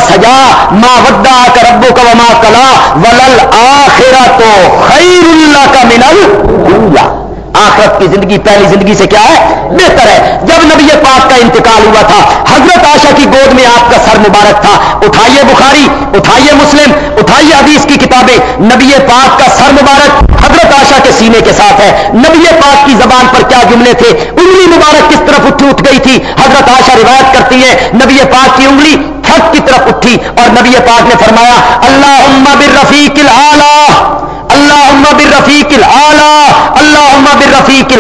سجا۔ ماں ودا کر ابو کا وما کلا۔ ولل آخرا تو خیر اللہ کا منل آخرت کی زندگی، پہلی زندگی سے کیا ہے؟ بہتر ہے۔ جب نبی پاک کا انتقال ہوا تھا، حضرت آشا کی گود میں آپ کا سر مبارک تھا۔ اٹھائیے بخاری، اٹھائیے مسلم، اٹھائیے حدیث کی کتابیں۔ نبی پاک کا سر مبارک حضرت آشا کے سینے کے ساتھ ہے۔ نبی پاک کی زبان پر کیا جملے تھے؟ انگلی مبارک کس طرف اٹھ اٹھ گئی تھی؟ حضرت آشا روایت کرتی ہے نبی پاک کی انگلی تھک کی طرف اٹھی اور نبی پاک نے فرمایا اللہ بالرفیق العالی۔ اللہ بر رفیق اللہ بر رفیق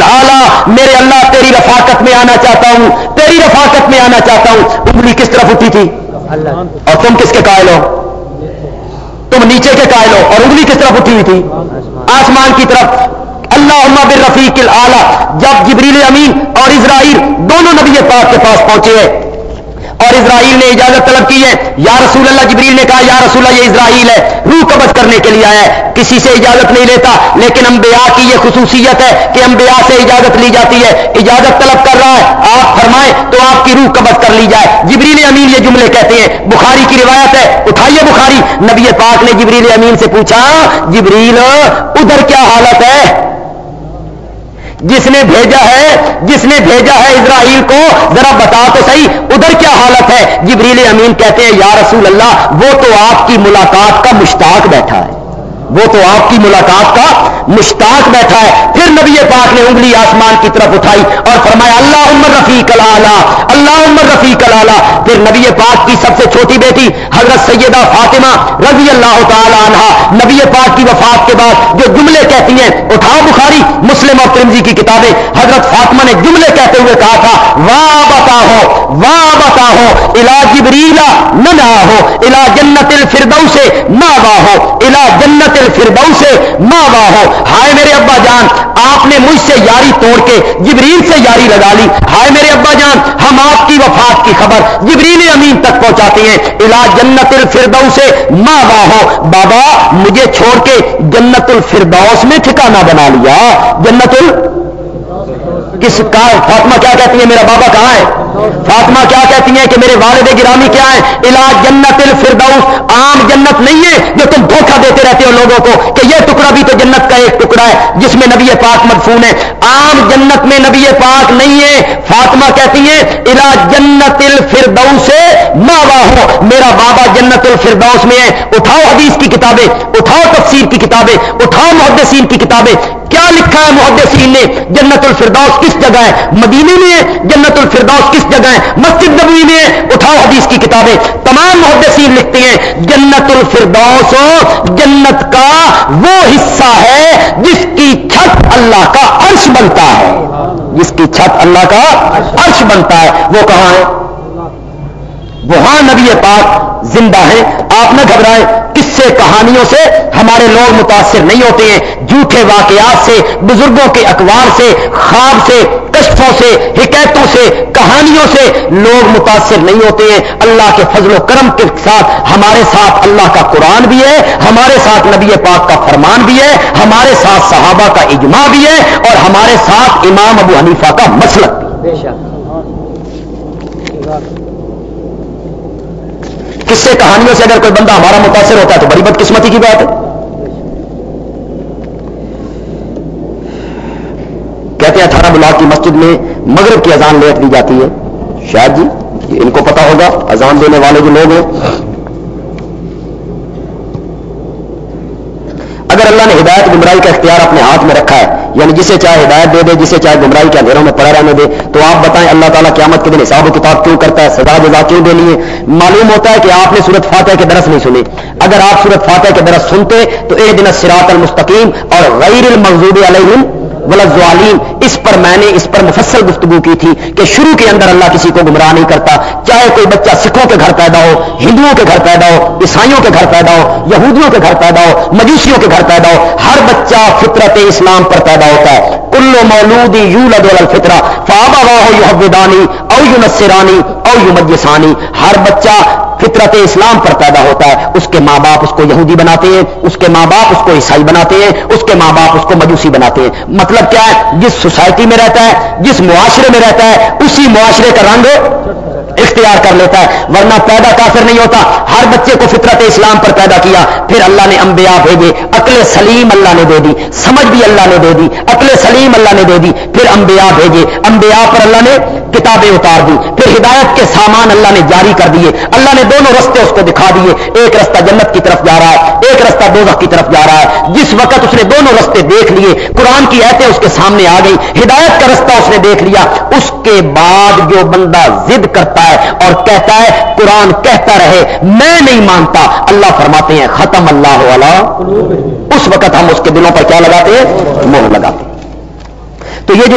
میرے اللہ تیری رفاقت میں آنا چاہتا ہوں، تیری رفاقت میں آنا چاہتا ہوں۔ انگلی کس طرف اٹھی تھی؟ اور تم کس کے قائل ہو؟ تم نیچے کے قائل ہو اور انگلی کس طرف اٹھی ہوئی تھی؟ آسمان کی طرف۔ اللہ بر رفیق جب جبریل امین اور اسرائیل دونوں نبی پاک کے پاس پہنچے ہیں اور اسرائیل نے اجازت طلب کی ہے۔ یا رسول اللہ جبریل نے کہا، یا رسول اللہ، یہ اسرائیل ہے۔ روح قبض کرنے کے لیے آیا ہے۔ کسی سے اجازت نہیں لیتا۔ لیکن انبیاء کی یہ خصوصیت ہے کہ انبیاء سے اجازت لی جاتی ہے۔ اجازت طلب کر رہا ہے۔ آپ فرمائیں تو آپ کی روح قبض کر لی جائے۔ جبریل امین یہ جملے کہتے ہیں۔ بخاری کی روایت ہے۔ اٹھائیے بخاری۔ نبی پاک نے جبریل امین سے پوچھا، جبریل، ادھر کیا حالت ہے؟ جس نے بھیجا ہے، جس نے بھیجا ہے اسرائیل کو، ذرا بتا تو صحیح، ادھر کیا حالت ہے؟ جبریل امین کہتے ہیں، یا رسول اللہ، وہ تو آپ کی ملاقات کا مشتاق بیٹھا ہے۔ وہ تو آپ کی ملاقات کا مشتاق بیٹھا ہے۔ پھر نبی پاک نے انگلی آسمان کی طرف اٹھائی اور فرمایا اللہ عمر رفیق اللہ عمر رفیق اللہ پھر نبی پاک کی سب سے چھوٹی بیٹی حضرت سیدہ فاطمہ رضی اللہ تعالی عنہ نبی پاک کی وفات کے بعد جو جملے کہتی ہیں اٹھاؤ بخاری، مسلم اور ترمزی کی کتابیں۔ حضرت فاطمہ نے جملے کہتے ہوئے کہا تھا واہ بتا ہو واہ بتا ہو الا جبریلا نہ ہو الا جنت الفردو سے نہ واہ ہو الا جنت الفردو سے ماں باہ ہو۔ ہائے میرے ابا جان، آپ نے مجھ سے یاری توڑ کے جبریل سے یاری لگا لی۔ ہائے میرے ابا جان، ہم آپ کی وفات کی خبر جبریل امین تک پہنچاتے ہیں۔ الا جنت الفردو سے ماں باہ ہو۔ بابا، مجھے چھوڑ کے جنت الفردوس میں ٹھکانہ بنا لیا۔ جنت ال کس کا فاطمہ کیا کہتی ہے؟ میرا بابا کہاں ہے؟ فاطمہ کیا کہتی ہیں کہ میرے والد گرامی کیا ہے علاج جنت الفردوس، عام جنت نہیں ہے جو تم دھوکہ دیتے رہتے ہو لوگوں کو کہ یہ ٹکڑا بھی تو جنت کا ایک ٹکڑا ہے جس میں نبی پاک مدفون ہے عام جنت میں نبی پاک نہیں ہے۔ فاطمہ کہتی ہے علاج جنت الفردوس سے ماوا ہو، میرا بابا جنت الفردوس میں ہے۔ اٹھاؤ حدیث کی کتابیں، اٹھاؤ تفسیر کی کتابیں، اٹھاؤ محدثین کی کتابیں۔ کیا لکھا ہے محدثین نے، جنت الفردوس کس جگہ ہے؟ مدینے میں ہے، جنت الفردوس کس جگہ ہے؟ مسجد نبوی میں ہے۔ اٹھاؤ حدیث کی کتابیں۔ تمام محدثین لکھتے ہیں، جنت الفردوس جنت کا وہ حصہ ہے جس کی چھت اللہ کا عرش بنتا ہے۔ جس کی چھت اللہ کا عرش بنتا ہے۔ وہ کہاں ہے؟ وہاں نبی پاک زندہ ہے آپ نہ گھبرائیں۔ کس سے کہانیوں سے ہمارے لوگ متاثر نہیں ہوتے ہیں۔ جھوٹے واقعات سے، بزرگوں کے اخبار سے، خواب سے، کشفوں سے، حکایتوں سے، کہانیوں سے لوگ متاثر نہیں ہوتے ہیں۔ اللہ کے فضل و کرم کے ساتھ ہمارے ساتھ اللہ کا قرآن بھی ہے، ہمارے ساتھ نبی پاک کا فرمان بھی ہے، ہمارے ساتھ صحابہ کا اجماع بھی ہے اور ہمارے ساتھ امام ابو حنیفہ کا مسلک بھی کس سے کہانیوں سے اگر کوئی بندہ ہمارا متاثر ہوتا ہے تو بڑی بدقسمتی کی بات ہے۔ کہتے ہیں اٹھارہ بلاک کی مسجد میں مغرب کی اذان لیٹ دی جاتی ہے۔ شاید جی ان کو پتا ہوگا، اذان دینے والے جو لوگ ہیں۔ اگر اللہ نے ہدایت گمراہی کا اختیار اپنے ہاتھ میں رکھا ہے یعنی جسے چاہے ہدایت دے دے، جسے چاہے گمراہی کے اندھیروں میں پڑا رہنے دے۔ تو آپ بتائیں اللہ تعالیٰ قیامت کے دن حساب و کتاب کیوں کرتا ہے؟ سزا جزا کیوں دینی ہے معلوم ہوتا ہے کہ آپ نے صورت فاتح کے درس نہیں سنی۔ اگر آپ صورت فاتح کے درس سنتے تو ایک دن سراط المستقیم اور غیر المغضوب علیہم ظالم اس پر میں نے اس پر مفصل گفتگو کی تھی کہ شروع کے اندر اللہ کسی کو گمراہ نہیں کرتا، چاہے کوئی بچہ سکھوں کے گھر پیدا ہو، ہندوؤں کے گھر پیدا ہو، عیسائیوں کے گھر پیدا ہو، یہودیوں کے گھر پیدا ہو، مجوسیوں کے گھر پیدا ہو، ہر بچہ فطرت اسلام پر پیدا ہوتا ہے۔ کلو مولودی یو لد الفطرا فابا واہ یو حدانی او یو نسرانی او یو مجسانی ہر بچہ فطرت اسلام پر پیدا ہوتا ہے۔ اس کے ماں باپ اس کو یہودی بناتے ہیں، اس کے ماں باپ اس کو عیسائی بناتے ہیں، اس کے ماں باپ اس کو مجوسی بناتے ہیں۔ مطلب کیا ہے؟ جس سوسائٹی میں رہتا ہے، جس معاشرے میں رہتا ہے، اسی معاشرے کا رنگ اختیار کر لیتا ہے۔ ورنہ پیدا کافر نہیں ہوتا۔ ہر بچے کو فطرت اسلام پر پیدا کیا۔ پھر اللہ نے انبیاء بھیجے۔ عقل سلیم اللہ نے دے دی۔ سمجھ بھی اللہ نے دے دی۔ عقل سلیم اللہ نے دے دی۔ پھر انبیاء بھیجے۔ انبیاء پر اللہ نے کتابیں اتار دی۔ پھر ہدایت کے سامان اللہ نے جاری کر دیے۔ اللہ نے دونوں رستے اس کو دکھا دیے۔ ایک رستہ جنت کی طرف جا رہا ہے، ایک رستہ دوزخ کی طرف جا رہا ہے۔ جس وقت اس نے دونوں رستے دیکھ لیے، قرآن کی ایتیں اس کے سامنے آ گئی ہدایت کا رستہ اس نے دیکھ لیا۔ اس کے بعد جو بندہ ضد کرتا ہے اور کہتا ہے، قرآن کہتا رہے، میں نہیں مانتا۔ اللہ فرماتے ہیں، ختم اللہ والا اس وقت ہم اس کے دلوں پر کیا لگاتے ہیں؟ موہ لگاتے ہیں۔ تو یہ جو